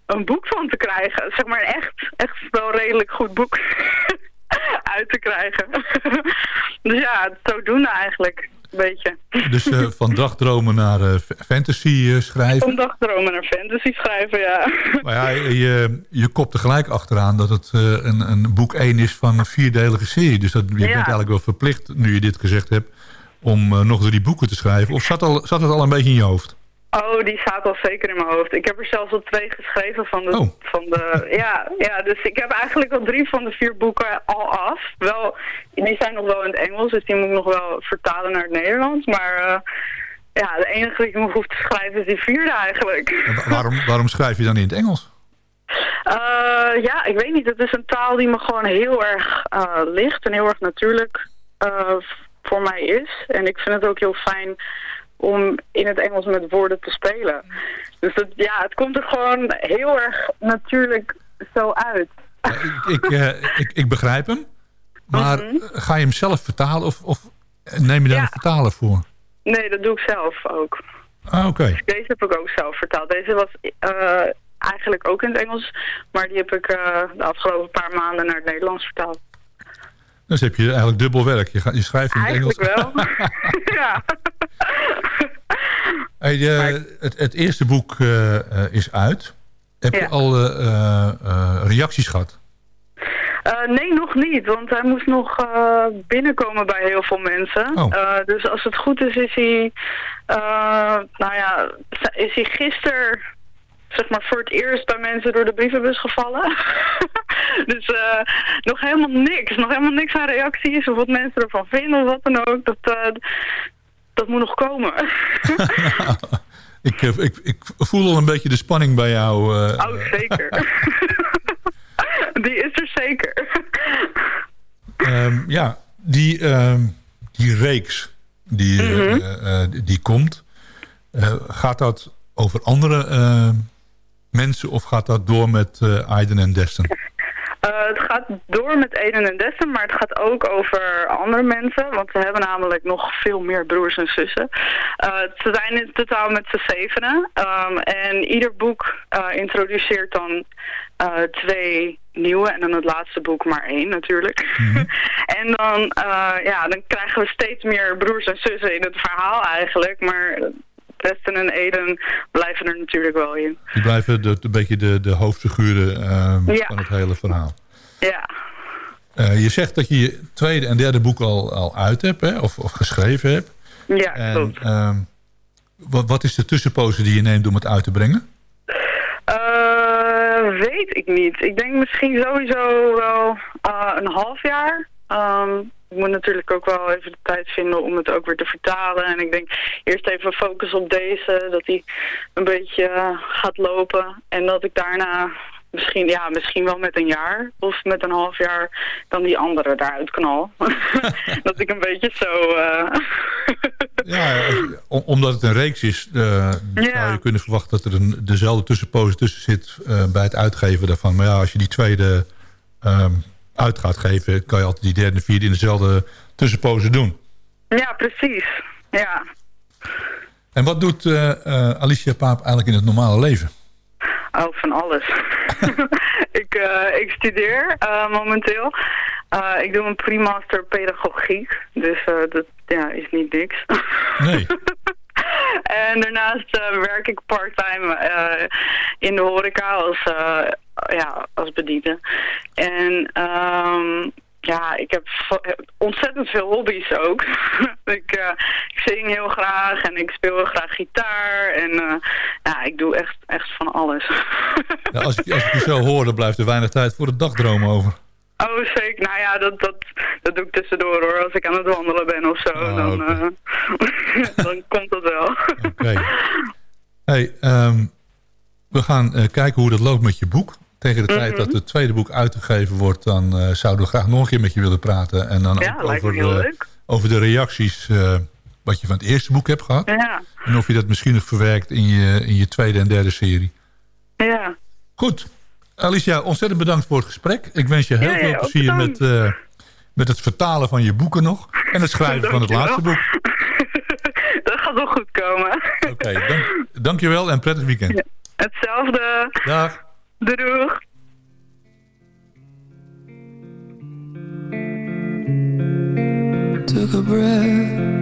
een boek van te krijgen. Zeg maar echt, echt wel redelijk goed boek uit te krijgen. dus ja, zodoende eigenlijk beetje. Dus uh, van dagdromen naar uh, fantasy uh, schrijven? Van dagdromen naar fantasy schrijven, ja. Maar ja, je, je kopt er gelijk achteraan dat het een, een boek 1 is van een vierdelige serie. Dus dat, je ja. bent eigenlijk wel verplicht, nu je dit gezegd hebt, om nog drie boeken te schrijven. Of zat, al, zat het al een beetje in je hoofd? Oh, die staat al zeker in mijn hoofd. Ik heb er zelfs al twee geschreven van de... Oh. Van de ja, ja, dus ik heb eigenlijk al drie van de vier boeken al af. Wel, die zijn nog wel in het Engels, dus die moet ik nog wel vertalen naar het Nederlands. Maar uh, ja, de enige die ik nog hoef te schrijven is die vierde eigenlijk. Waarom, waarom schrijf je dan in het Engels? Uh, ja, ik weet niet. Het is een taal die me gewoon heel erg uh, ligt en heel erg natuurlijk voor mij is. En ik vind het ook heel fijn om in het Engels met woorden te spelen. Dus het, ja, het komt er gewoon heel erg natuurlijk zo uit. Ik, ik, uh, ik, ik, begrijp hem. Maar mm -hmm. ga je hem zelf vertalen of, of neem je daar ja. een vertaler voor? Nee, dat doe ik zelf ook. Ah, oké. Okay. Deze heb ik ook zelf vertaald. Deze was uh, eigenlijk ook in het Engels. Maar die heb ik uh, de afgelopen paar maanden naar het Nederlands vertaald. Dus heb je eigenlijk dubbel werk. Je, gaat, je schrijft in het Eigenlijk Engels. wel. ja. Hey, het, het, eerste boek uh, uh, is uit. Heb ja. je al reacties gehad? nee, nog niet. Want hij moest nog binnenkomen bij heel veel mensen. Oh. dus als het goed is, is hij... nou ja, is hij gisteren zeg maar voor het eerst bij mensen door de brievenbus gevallen. dus uh, nog helemaal niks. Nog helemaal niks aan reacties of wat mensen ervan vinden of wat dan ook. Dat, uh, dat moet nog komen. ik, ik, ik voel al een beetje de spanning bij jou. Uh, oh, zeker. die is er zeker. um, ja, die, um, die reeks die, mm -hmm. die, die komt. gaat dat over andere mensen of gaat dat door met uh, Aiden en Destin? Eh, het gaat door met Eden en Dessen, maar het gaat ook over andere mensen. Want ze hebben namelijk nog veel meer broers en zussen. Eh, ze zijn in totaal met z'n zevenen. Um, en ieder boek uh, introduceert dan twee nieuwe. En dan het laatste boek maar één natuurlijk. en dan, ja, dan krijgen we steeds meer broers en zussen in het verhaal eigenlijk. Maar Westen en Eden blijven er natuurlijk wel in. Die blijven de, een beetje de, de hoofdfiguren uh, ja. van het hele verhaal. Ja. Uh, je zegt dat je je tweede en derde boek al, al uit hebt, hè? Of, of geschreven hebt. Ja, en, klopt. Uh, wat, wat is de tussenpose die je neemt om het uit te brengen? Uh, weet ik niet. Ik denk misschien sowieso wel uh, een half jaar. Um, ik moet natuurlijk ook wel even de tijd vinden om het ook weer te vertalen. En ik denk eerst even focus op deze, dat die een beetje uh, gaat lopen. En dat ik daarna misschien, ja, misschien wel met een jaar of met een half jaar dan die andere daaruit knal. dat ik een beetje zo... Uh... ja, om, omdat het een reeks is, uh, ja. zou je kunnen verwachten dat er een, dezelfde tussenpoze tussen zit uh, bij het uitgeven daarvan. Maar ja, als je die tweede... Um, uit gaat geven, kan je altijd die derde en vierde in dezelfde tussenpoze doen. Ja, precies. Ja. En wat doet uh, uh, Alicia Paap eigenlijk in het normale leven? Oh, van alles. ik, uh, ik studeer momenteel. ik doe een pre-master pedagogiek. Dus dat ja, is niet niks. nee. En daarnaast uh, werk ik parttime uh, in de horeca als, uh, ja, als bediende. En um, ja, ik heb ontzettend veel hobby's ook. ik, ik zing heel graag en ik speel heel graag gitaar. En ja, ik doe echt, echt van alles. als, ik, als ik je zo hoor, dan blijft er weinig tijd voor het dagdroom over. Oh, zeker. Nou ja, dat, dat, dat doe ik tussendoor hoor. Als ik aan het wandelen ben of zo, oh, dan, okay. uh, dan komt dat wel. Oké. Okay. Hey, um, we gaan uh, kijken hoe dat loopt met je boek. Tegen de mm -hmm. tijd dat het tweede boek uitgegeven wordt... dan uh, zouden we graag nog een keer met je willen praten. En dan ja, ook over de, over de reacties wat je van het eerste boek hebt gehad. Ja. En of je dat misschien nog verwerkt in je, in je tweede en derde serie. Ja. Goed. Alicia, ontzettend bedankt voor het gesprek. Ik wens je heel ja, veel ja, plezier met, uh, met het vertalen van je boeken nog. En het schrijven van het laatste boek. Dat gaat wel goed komen. Oké, okay, dank, dankjewel en prettig weekend. Ja, hetzelfde. Dag. Doeg. Took a breath,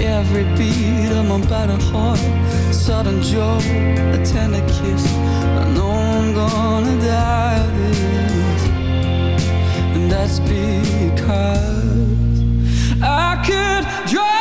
every beat of my battered heart. Sudden joy, a tender kiss. I know I'm gonna die of this. And that's because I could drown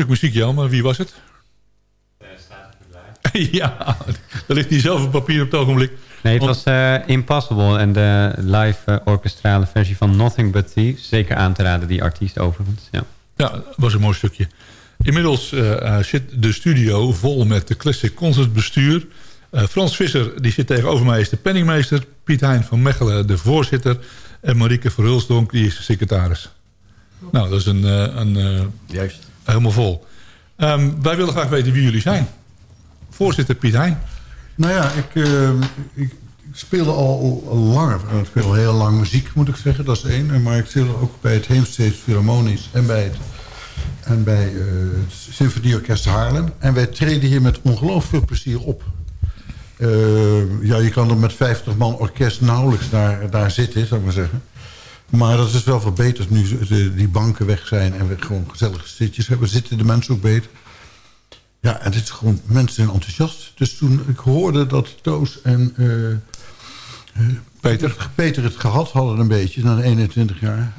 stuk muziek, Jan, maar wie was het? ja, er ligt niet zelf op papier op het ogenblik. Nee, het was eh, Impossible en de live eh, orkestrale versie van Nothing But Thieves. Zeker aan te raden, die artiest overigens. Ja. Ja, was een mooi stukje. Inmiddels eh, zit de studio vol met de Classic Concert bestuur. Eh, Frans Visser, die zit tegenover mij, is de penningmeester. Piet Hein van Mechelen, de voorzitter. En Marieke Verhulsdonk, die is de secretaris. Nou, dat is een... eh, een eh, Juist. Helemaal vol. Ehm, wij willen graag weten wie jullie zijn. Voorzitter Piet Hein. Nou ja, ik, eh, ik, speelde al, langer. Ik speel heel lang muziek, moet ik zeggen. Dat is één. Maar ik speel ook bij het Heemsteeds Philharmonisch en bij het, en bij eh, Symfonieorkest Haarlem. En wij treden hier met ongelooflijk veel plezier op. Eh, ja, je kan er met 50 man orkest nauwelijks daar, daar zitten, zou ik maar zeggen. Maar dat is wel verbeterd nu die banken weg zijn en we gewoon gezellige zitjes hebben. Zitten de mensen ook beter. Ja, en dit is gewoon, mensen zijn enthousiast. Dus toen ik hoorde dat Toos en eh, eh, Peter. Peter het gehad hadden een beetje, na 21 jaar.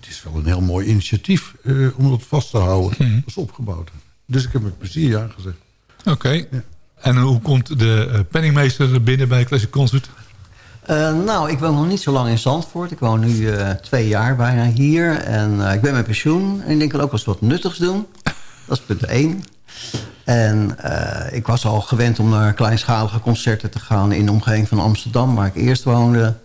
Het is wel een heel mooi initiatief eh, om dat vast te houden. Dat is opgebouwd. Dus ik heb met plezier ja gezegd. Oké. En hoe komt de penningmeester binnen bij Classic Concert? Eh, nou, ik woon nog niet zo lang in Zandvoort. Ik woon nu eh, twee jaar bijna hier. En eh, ik ben met pensioen. En ik denk, wil ook wel eens wat nuttigs doen. Dat is punt één. En ik was al gewend om naar kleinschalige concerten te gaan... in de omgeving van Amsterdam, waar ik eerst woonde.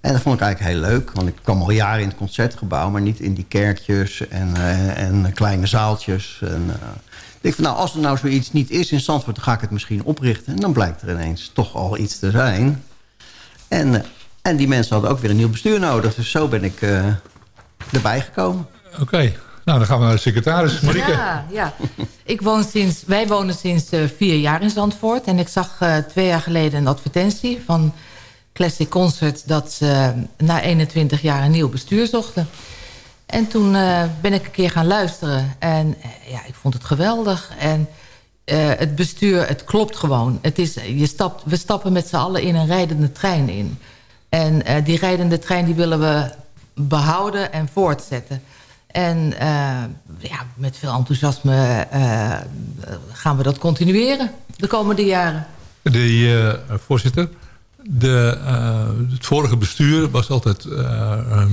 En dat vond ik eigenlijk heel leuk. Want ik kwam al jaren in het concertgebouw... maar niet in die kerkjes en, en kleine zaaltjes. En, ik van, nou, als er nou zoiets niet is in Zandvoort... dan ga ik het misschien oprichten. En dan blijkt er ineens toch al iets te zijn... En, eh, en die mensen hadden ook weer een nieuw bestuur nodig. Dus zo ben ik eh, erbij gekomen. Oké. Nou, dan gaan we naar de secretaris. Marieke. Ja, ja. Ik woon sinds, wij wonen sinds eh, vier jaar in Zandvoort. En ik zag eh, twee jaar geleden een advertentie van Classic Concert... dat ze eh, na 21 jaar een nieuw bestuur zochten. En toen eh, ben ik een keer gaan luisteren. En ja, ik vond het geweldig. En eh, het bestuur, het klopt gewoon. Het is, je stapt, we stappen met z'n allen in een rijdende trein in. En eh, die rijdende trein die willen we behouden en voortzetten. En eh, ja, met veel enthousiasme gaan we dat continueren de komende jaren. De voorzitter. De, het vorige bestuur was altijd eh, ehm,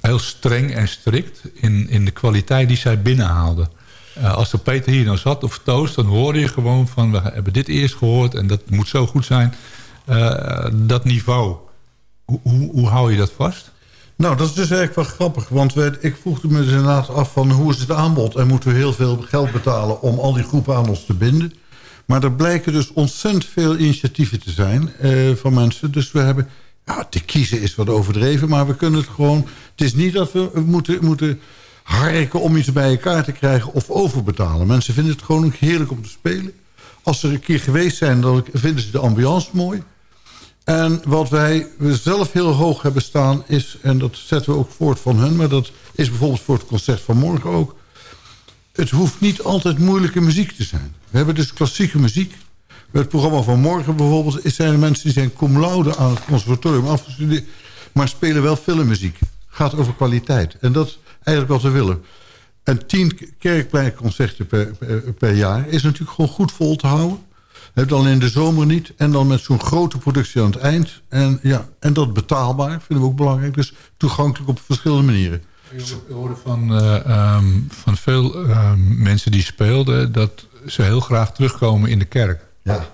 heel streng en strikt in, in de kwaliteit die zij binnenhaalden. Eh, als er Peter hier nou zat of Toos, dan hoorde je gewoon van... we hebben dit eerst gehoord en dat moet zo goed zijn. Eh, dat niveau, hoe, hoe, hoe hou je dat vast? Nou, dat is dus eigenlijk wel grappig. Want ik vroeg me dus inderdaad af van hoe is het aanbod... en moeten we heel veel geld betalen om al die groepen aan ons te binden. Maar er blijken dus ontzettend veel initiatieven te zijn eh, van mensen. Dus we hebben... Ja, te kiezen is wat overdreven, maar we kunnen het gewoon... Het is niet dat we moeten, moeten harken om iets bij elkaar te krijgen of overbetalen. Mensen vinden het gewoon heerlijk om te spelen. Als ze er een keer geweest zijn, dan vinden ze de ambiance mooi. En wat wij zelf heel hoog hebben staan is... en dat zetten we ook voort van hun... maar dat is bijvoorbeeld voor het concert van morgen ook... het hoeft niet altijd moeilijke muziek te zijn. We hebben dus klassieke muziek. Het programma van morgen bijvoorbeeld... zijn er mensen die zijn cum laude aan het conservatorium afgestudeerd... maar spelen wel filmmuziek. Gaat over kwaliteit. En dat eigenlijk wat we willen. En tien kerkpleinconcerten per, per, per jaar is natuurlijk gewoon goed vol te houden. Heb dan in de zomer niet. En dan met zo'n grote productie aan het eind. En, ja, en dat betaalbaar, vinden we ook belangrijk. Dus toegankelijk op verschillende manieren. Ik hoorde van, eh, ehm, van veel ehm, mensen die speelden... dat ze heel graag terugkomen in de kerk. Ja.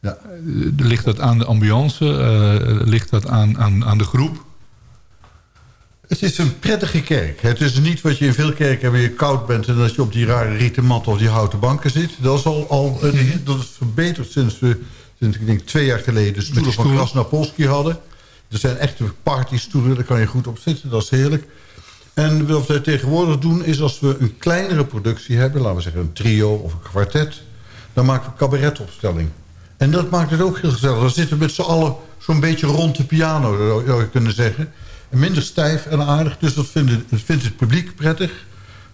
ja. Eh, ligt dat aan de ambiance? Eh, ligt dat aan, aan, aan de groep? Het is een prettige kerk. Het is niet wat je in veel kerken hebt... waar je koud bent en dat je op die rare rieten mat of die houten banken zit. Dat is al, al dat is verbeterd sinds we, sinds ik denk twee jaar geleden... de stoelen van stoelen. Krasnapolski hadden. Er zijn echte partystoelen, daar kan je goed op zitten. Dat is heerlijk. En wat wij tegenwoordig doen is als we een kleinere productie hebben... laten we zeggen een trio of een kwartet... dan maken we cabaretopstelling. En dat maakt het ook heel gezellig. Dan zitten we met z'n allen zo'n beetje rond de piano, zou je kunnen zeggen. En minder stijf en aardig. Dus dat, vinden, dat vindt het publiek prettig.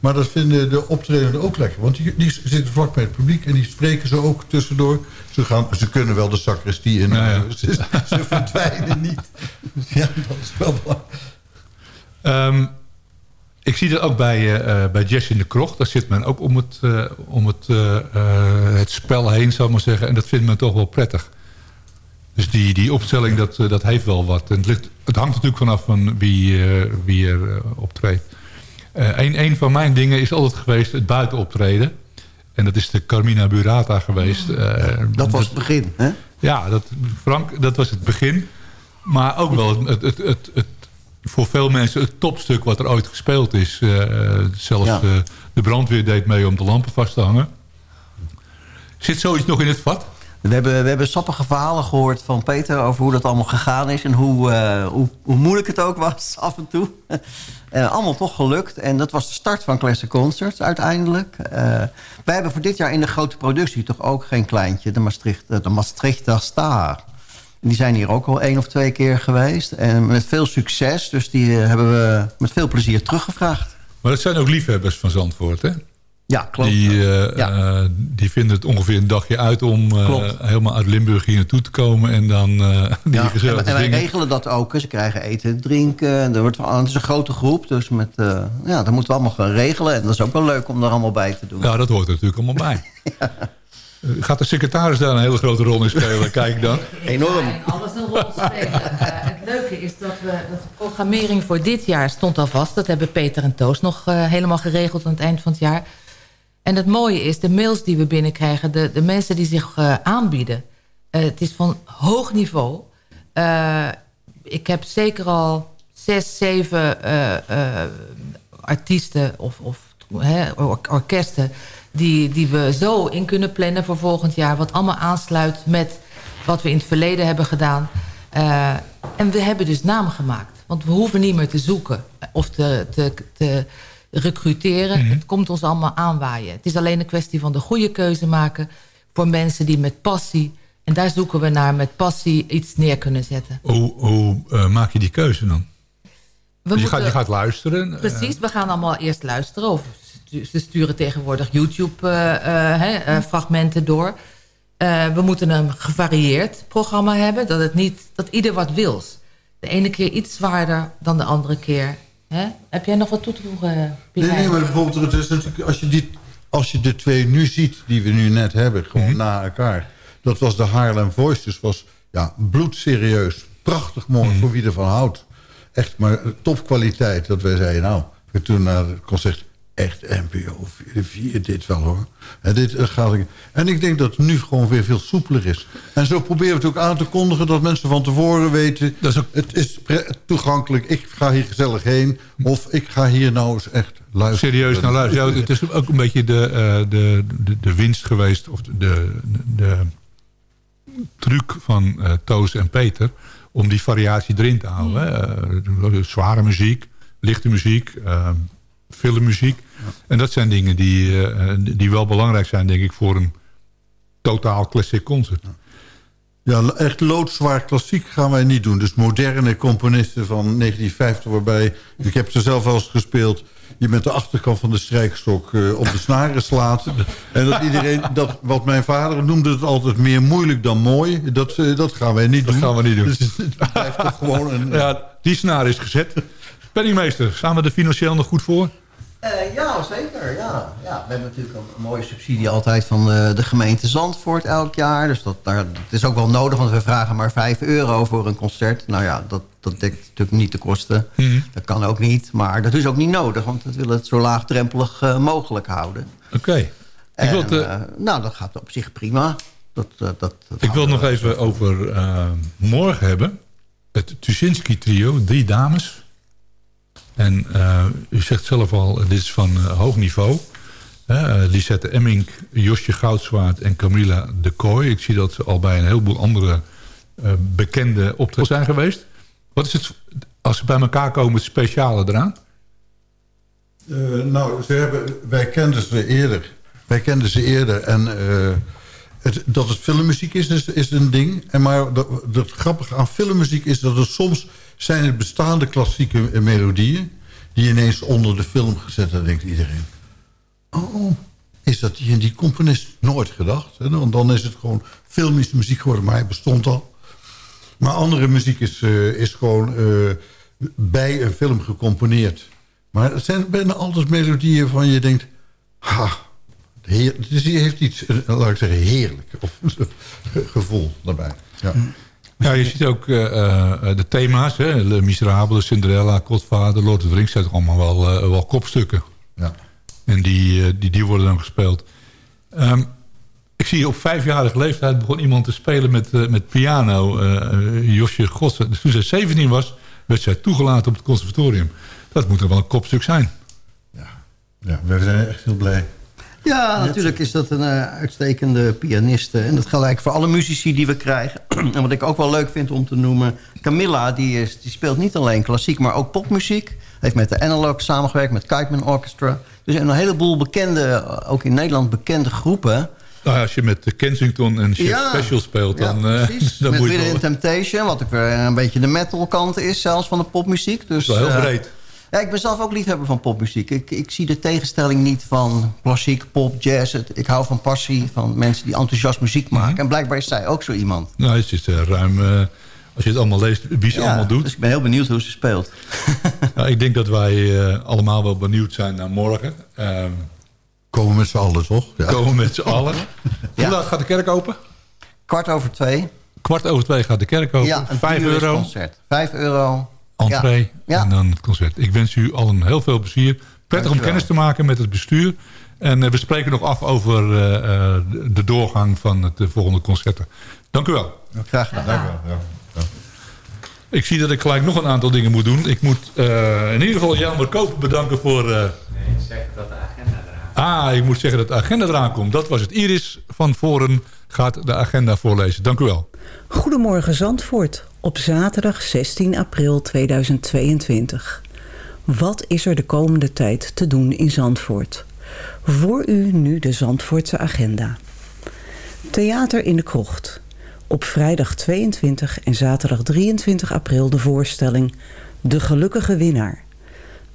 Maar dat vinden de optredenden ook lekker. Want die, die zitten vlak bij het publiek en die spreken ze ook tussendoor. Ze, gaan, ze kunnen wel de sacristie in. Ze, ze verdwijnen niet. Ja, dat is wel belangrijk. Ehm, ik zie dat ook bij, eh, bij Jess in de Krocht. Daar zit men ook om het, eh, om het, het spel heen, zou ik maar zeggen. En dat vindt men toch wel prettig. Dus die, die opstelling, dat, eh, dat heeft wel wat. En het, ligt, het hangt natuurlijk vanaf van wie, eh, wie er eh, optreedt. Eh, een, een van mijn dingen is altijd geweest het buitenoptreden. En dat is de Carmina Burata geweest. Dat was het begin, hè? Ja, dat, Frank, dat was het begin. Maar ook wel het, het, het, het, voor veel mensen het topstuk wat er ooit gespeeld is. Zelfs Ja. de brandweer deed mee om de lampen vast te hangen. Zit zoiets nog in het vat? We hebben, we hebben sappige verhalen gehoord van Peter... over hoe dat allemaal gegaan is... en hoe, eh, hoe, hoe moeilijk het ook was af en toe. en allemaal toch gelukt. En dat was de start van Classic Concerts uiteindelijk. Eh, wij hebben voor dit jaar in de grote productie... toch ook geen kleintje, de, Maastricht, de Maastrichter Star. Die zijn hier ook al één of twee keer geweest. En met veel succes. Dus die hebben we met veel plezier teruggevraagd. Maar dat zijn ook liefhebbers van Zandvoort, hè? Ja, klopt. Die, eh, eh, die vinden het ongeveer een dagje uit om eh, helemaal uit Limburg hier naartoe te komen. En dan eh die Ja, en, gezellige en wij dingen. regelen dat ook. Ze krijgen eten en drinken. En er wordt, van- het is een grote groep. Dus met, eh, ja, dat moeten we allemaal gaan regelen. En dat is ook wel leuk om daar allemaal bij te doen. Ja, dat hoort er natuurlijk allemaal bij. Gaat de secretaris daar een hele grote rol in spelen? Kijk dan. Enorm. En alles een rol spelen. Het leuke is dat, we, dat de programmering voor dit jaar stond al vast. Dat hebben Peter en Toos nog helemaal geregeld aan het eind van het jaar. En het mooie is, de mails die we binnenkrijgen... de, de mensen die zich eh, aanbieden... eh, het is van hoog niveau. Eh, ik heb zeker al zes, zeven artiesten of, of orkesten... Die, die we zo in kunnen plannen voor volgend jaar... wat allemaal aansluit met wat we in het verleden hebben gedaan. En we hebben dus namen gemaakt. Want we hoeven niet meer te zoeken of te, te recruteren. Het komt ons allemaal aanwaaien. Het is alleen een kwestie van de goede keuze maken... voor mensen die met passie... en daar zoeken we naar met passie iets neer kunnen zetten. Hoe, hoe eh, maak je die keuze dan? We je, gaat, moeten- je gaat luisteren. eh, Precies, we gaan allemaal eerst luisteren. Of ze sturen tegenwoordig YouTube-fragmenten door. Eh, we moeten een gevarieerd programma hebben. Dat, het niet, dat ieder wat wil. De ene keer iets zwaarder dan de andere keer. Hè? Heb jij nog wat toe te voegen, Nee, Pietijn? nee, maar bijvoorbeeld, het is natuurlijk, als, je die, als je de twee nu ziet die we nu net hebben, gewoon na elkaar. Dat was de Haarlem Voices, was ja, bloedserieus. Prachtig mooi voor wie ervan houdt. Echt, maar topkwaliteit. Dat wij zeiden, nou, we toen naar het concert, echt NPO 4, dit wel hoor. En, dit eh, gaat, en ik denk dat het nu gewoon weer veel soepeler is. En zo proberen we het ook aan te kondigen dat mensen van tevoren weten... het is pre- toegankelijk, ik ga hier gezellig heen... of ik ga hier nou eens echt luisteren. Serieus naar luisteren. Ja, het is ook een beetje de, eh, de, de, de winst geweest... of de, de, de truc van eh, Toos en Peter... om die variatie erin te houden. zware muziek, lichte muziek, filmmuziek. En dat zijn dingen die, eh, die wel belangrijk zijn, denk ik... voor een totaal classic concert. Ja, echt loodzwaar klassiek gaan wij niet doen. Dus moderne componisten van 1950, waarbij... Ik heb ze zelf wel eens gespeeld. Je met de achterkant van de strijkstok eh, op de snaren slaat. En dat iedereen... Dat, wat mijn vader noemde het altijd meer moeilijk dan mooi. Dat, eh, dat gaan wij niet Dat doen. gaan we niet doen. Dus het blijft toch gewoon een... Ja, die snaar is gezet. Penningmeester, staan we er financieel nog goed voor? Eh, ja, zeker. Ja. Ja, we hebben natuurlijk een, een mooie subsidie altijd van eh, de gemeente Zandvoort elk jaar. Dus dat, daar, dat is ook wel nodig, want we vragen maar 5 euro voor een concert. Nou ja, dat, dat dekt natuurlijk niet de kosten. Mhm. Dat kan ook niet. Maar dat is ook niet nodig, want we willen het zo laagdrempelig eh, mogelijk houden. Oké. Ik wil nou, dat gaat op zich prima. Dat, dat, dat Ik wil het nog even over morgen hebben. Het Tuschinski trio, drie dames. En eh, u zegt zelf al, dit is van eh, hoog niveau. Eh, Lisette Emmink, Josje Goudzwaard en Camilla de Kooi. Ik zie dat ze al bij een heleboel andere eh, bekende optredens zijn geweest. Wat is het, als ze bij elkaar komen, het speciale eraan? Eh, nou, ze hebben, wij kenden ze eerder. Wij kenden ze eerder. En eh, het, dat het filmmuziek is, is, een ding. En maar dat grappige aan filmmuziek is dat het soms zijn het bestaande klassieke eh, melodieën... die ineens onder de film gezet zijn, denkt iedereen. Oh, is dat die en die componist nooit gedacht? Want dan is het gewoon filmische muziek geworden, maar hij bestond al. Maar andere muziek is, eh, is gewoon eh, bij een film gecomponeerd. Maar het zijn bijna altijd melodieën van je denkt... Ha, heer, heeft iets, laat ik zeggen, heerlijk of, gevoel daarbij. Ja. Ja, je ziet ook eh, eh, de thema's. Hè? Le Miserabele, Cinderella, Godvader, Lord of the Rings. zijn toch allemaal wel, eh, wel kopstukken. Ja. En die, eh, die, die worden dan gespeeld. Ehm, ik zie op vijfjarige leeftijd begon iemand te spelen met, eh, met piano. eh, eh, Josje Gossen. Dus toen zij 17 was, werd zij toegelaten op het conservatorium. Dat moet er wel een kopstuk zijn. ja, we zijn echt heel blij. Ja, natuurlijk is dat een eh, uitstekende pianiste. En dat eigenlijk voor alle muzici die we krijgen. en wat ik ook wel leuk vind om te noemen... Camilla, die, is, die speelt niet alleen klassiek, maar ook popmuziek. Heeft met de Analog samengewerkt, met Kiteman Orchestra. Dus een heleboel bekende, eh, ook in Nederland bekende groepen... Nou, ja, als je met de Kensington en Chef Ja. Special speelt, dan, ja, eh, precies. dan met moet je wel... Temptation, wat ook weer een beetje de metal kant is... zelfs van de popmuziek. Dus, Dat is wel heel breed. Ja, ik ben zelf ook liefhebber van popmuziek. Ik, ik zie de tegenstelling niet van klassiek, pop, jazz. Het- Ik hou van passie, van mensen die enthousiast muziek maken. En blijkbaar is zij ook zo iemand. Nou, het is eh, ruim... eh, als je het allemaal leest, wie ze Ja, allemaal doet. Dus ik ben heel benieuwd hoe ze speelt. Nou, ik denk dat wij eh, allemaal wel benieuwd zijn naar morgen. Ehm, Komen met z'n allen, toch? Ja. Komen met z'n allen. Hoe laat gaat de kerk open? Kwart over twee. Kwart over twee gaat de kerk open. Ja, een Vijf euro. concert. Vijf euro. Entree Ja. en dan het concert. Ik wens u allen heel veel plezier. Prettig om kennis te maken met het bestuur. En eh, we spreken nog af over eh, eh, de doorgang van het volgende concerten. Dank u wel. Graag gedaan. Dank u wel. Ja. Ik zie dat ik gelijk nog een aantal dingen moet doen. Ik moet eh, in ieder geval Jelmer Koper bedanken voor... eh, zeggen dat de agenda eraan ah, ik moet zeggen dat de agenda eraan komt. Dat was het. Iris van Voren gaat de agenda voorlezen. Dank u wel. Goedemorgen Zandvoort, op zaterdag 16 april 2022. Wat is er de komende tijd te doen in Zandvoort? Voor u nu de Zandvoortse agenda. Theater in de Krocht. Op vrijdag 22 en zaterdag 23 april de voorstelling De Gelukkige Winnaar.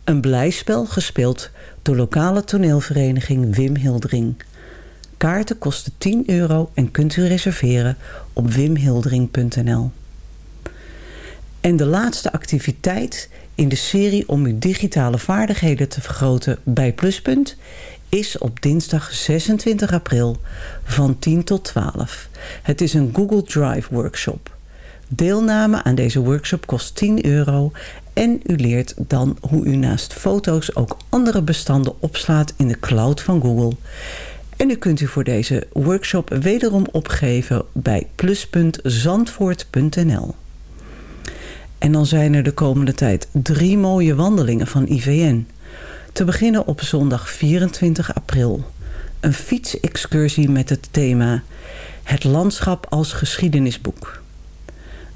Een blijspel gespeeld door lokale toneelvereniging Wim Hildering. Kaarten kosten 10 euro en kunt u reserveren op wimhildering.nl. En de laatste activiteit in de serie om uw digitale vaardigheden te vergroten bij Pluspunt is op dinsdag 26 april van 10 tot 12. Het is een Google Drive workshop. Deelname aan deze workshop kost 10 euro en u leert dan hoe u naast foto's ook andere bestanden opslaat in de cloud van Google. En u kunt u voor deze workshop wederom opgeven bij plus.zandvoort.nl. En dan zijn er de komende tijd drie mooie wandelingen van IVN. Te beginnen op zondag 24 april. Een fietsexcursie met het thema Het landschap als geschiedenisboek.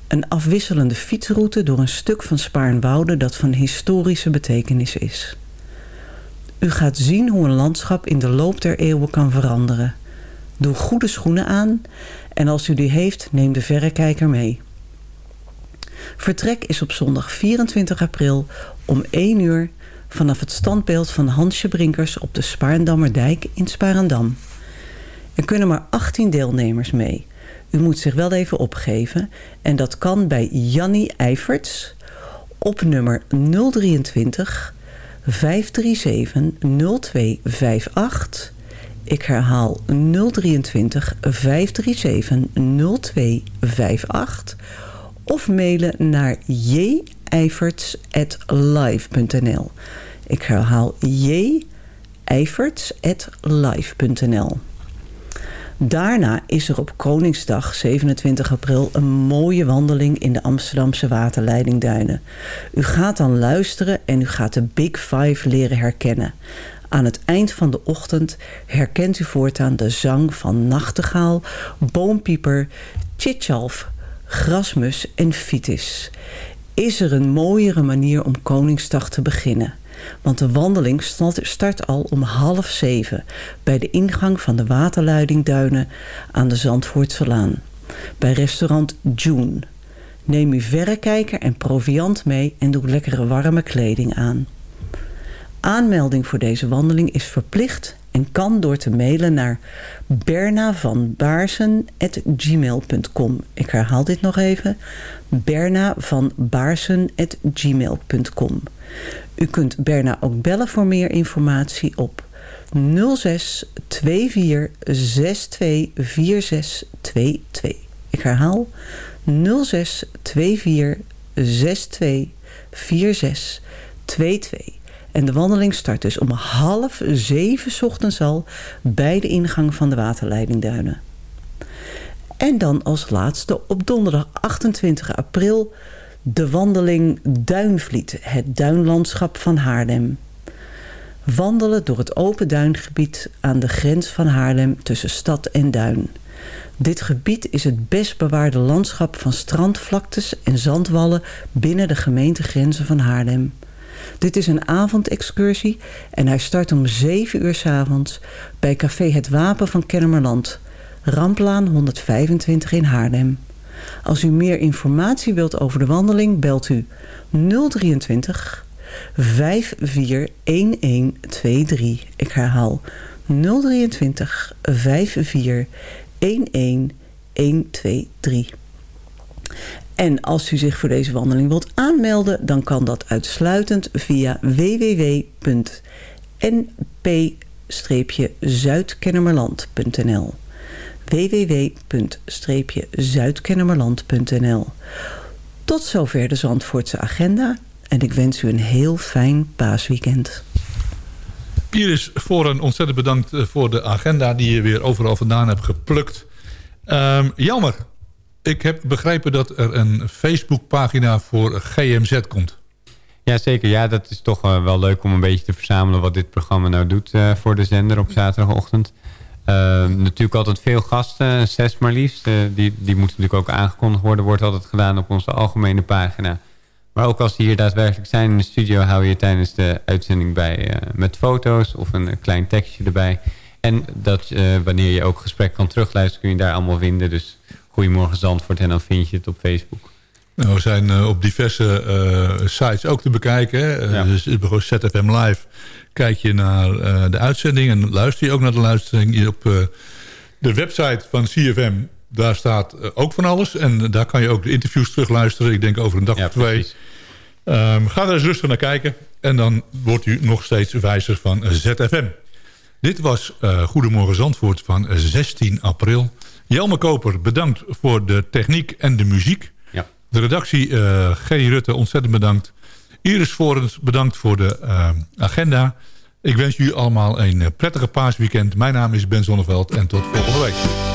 Een afwisselende fietsroute door een stuk van Spaarnwoude dat van historische betekenis is. U gaat zien hoe een landschap in de loop der eeuwen kan veranderen. Doe goede schoenen aan en als u die heeft, neem de verrekijker mee. Vertrek is op zondag 24 april om 1 uur vanaf het standbeeld van Hansje Brinkers op de Spaarndammerdijk in Sparendam. Er kunnen maar 18 deelnemers mee. U moet zich wel even opgeven en dat kan bij Jannie Eiferts op nummer 023 537 0258. Ik herhaal 023 537 0258 of mailen naar jijverts.live.nl. Ik herhaal jijverts.live.nl. Daarna is er op Koningsdag 27 april een mooie wandeling in de Amsterdamse waterleidingduinen. U gaat dan luisteren en u gaat de Big Five leren herkennen. Aan het eind van de ochtend herkent u voortaan de zang van nachtegaal, boompieper, tjitjalf, grasmus en fitis. Is er een mooiere manier om Koningsdag te beginnen? Want de wandeling start al om half zeven... bij de ingang van de waterleidingduinen aan de Zandvoortselaan. Bij restaurant June. Neem uw verrekijker en proviant mee en doe lekkere warme kleding aan. Aanmelding voor deze wandeling is verplicht en kan door te mailen naar bernavanbaarsen.gmail.com. Ik herhaal dit nog even. bernavanbaarsen.gmail.com. U kunt Berna ook bellen voor meer informatie op 06 24 62 4622. Ik herhaal 06 24 62 4622. En de wandeling start dus om half zeven ochtends al bij de ingang van de waterleidingduinen. En dan als laatste op donderdag 28 april de wandeling Duinvliet, het duinlandschap van Haarlem. Wandelen door het open duingebied aan de grens van Haarlem tussen stad en duin. Dit gebied is het best bewaarde landschap van strandvlaktes en zandwallen binnen de gemeentegrenzen van Haarlem. Dit is een avondexcursie en hij start om 7 uur s avonds bij café Het Wapen van Kennemerland, Ramplaan 125 in Haarlem. Als u meer informatie wilt over de wandeling, belt u 023 541123. Ik herhaal 023 541123. En als u zich voor deze wandeling wilt aanmelden... dan kan dat uitsluitend via www.np-zuidkennemerland.nl www.zuidkennemerland.nl Tot zover de Zandvoortse agenda... en ik wens u een heel fijn paasweekend. Iris, voor een ontzettend bedankt eh, voor de agenda... die je weer overal vandaan hebt geplukt. Um, jammer, ik heb begrepen dat er een Facebookpagina voor GMZ komt. Ja, zeker. Ja, dat is toch uh, wel leuk om een beetje te verzamelen... wat dit programma nou doet uh, voor de zender op zaterdagochtend. Uh, natuurlijk altijd veel gasten, zes maar liefst. die, die moeten natuurlijk ook aangekondigd worden. Wordt altijd gedaan op onze algemene pagina. Maar ook als die hier daadwerkelijk zijn in de studio... hou je tijdens de uitzending bij met foto's of een klein tekstje erbij. En dat wanneer je ook gesprek kan terugluisteren... kun je daar allemaal vinden. Dus Goedemorgen Zandvoort en dan vind je het op Facebook. Nou, we zijn uh, op diverse uh, sites ook te bekijken. Hè? Ja. Dus bijvoorbeeld ZFM Live kijk je naar uh, de uitzending... en luister je ook naar de uitzending op de website van CFM. Daar staat ook van alles. En daar kan je ook de interviews terugluisteren. Ik denk over een dag ja, of twee. Um, ga er eens rustig naar kijken. En dan wordt u nog steeds wijzer van ZFM. Dit was Goedemorgen Zandvoort van 16 april... Jelme Koper, bedankt voor de techniek en de muziek. Ja. De redactie uh, G. Rutte, ontzettend bedankt. Iris Forens, bedankt voor de uh, agenda. Ik wens jullie allemaal een prettige paasweekend. Mijn naam is Ben Zonneveld en tot volgende week.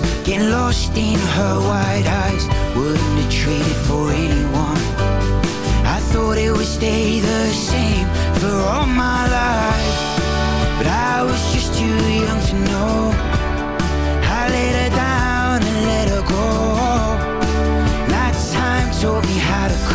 The getting lost in her wide eyes. Wouldn't have traded for anyone. I thought it would stay the same for all my life. But I was just too young to know. I let her down and let her go. That time taught me how to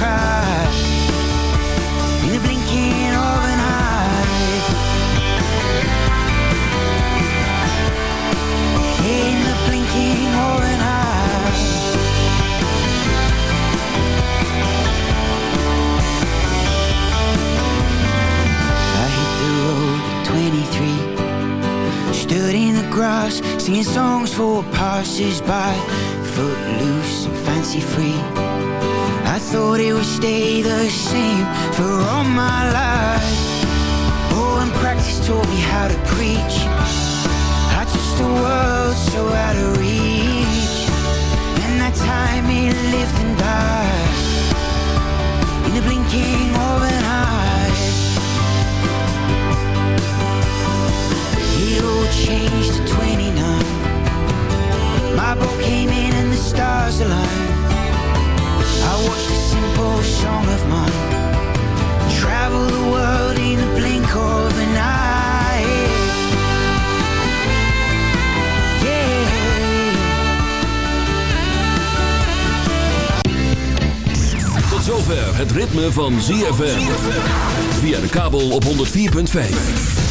grass, singing songs for passers-by. Footloose and fancy-free. I thought it would stay the same for all my life. Oh, and practice taught me how to preach. I touched the world so out of reach And that time it lived and died In the blinking of an eye All changed at 29 My boat came in and the stars aligned. I watched a simple song of mine. Travel the world in the blink of an eye. Tot zover het ritme van ZFM. Via de kabel op 104.5.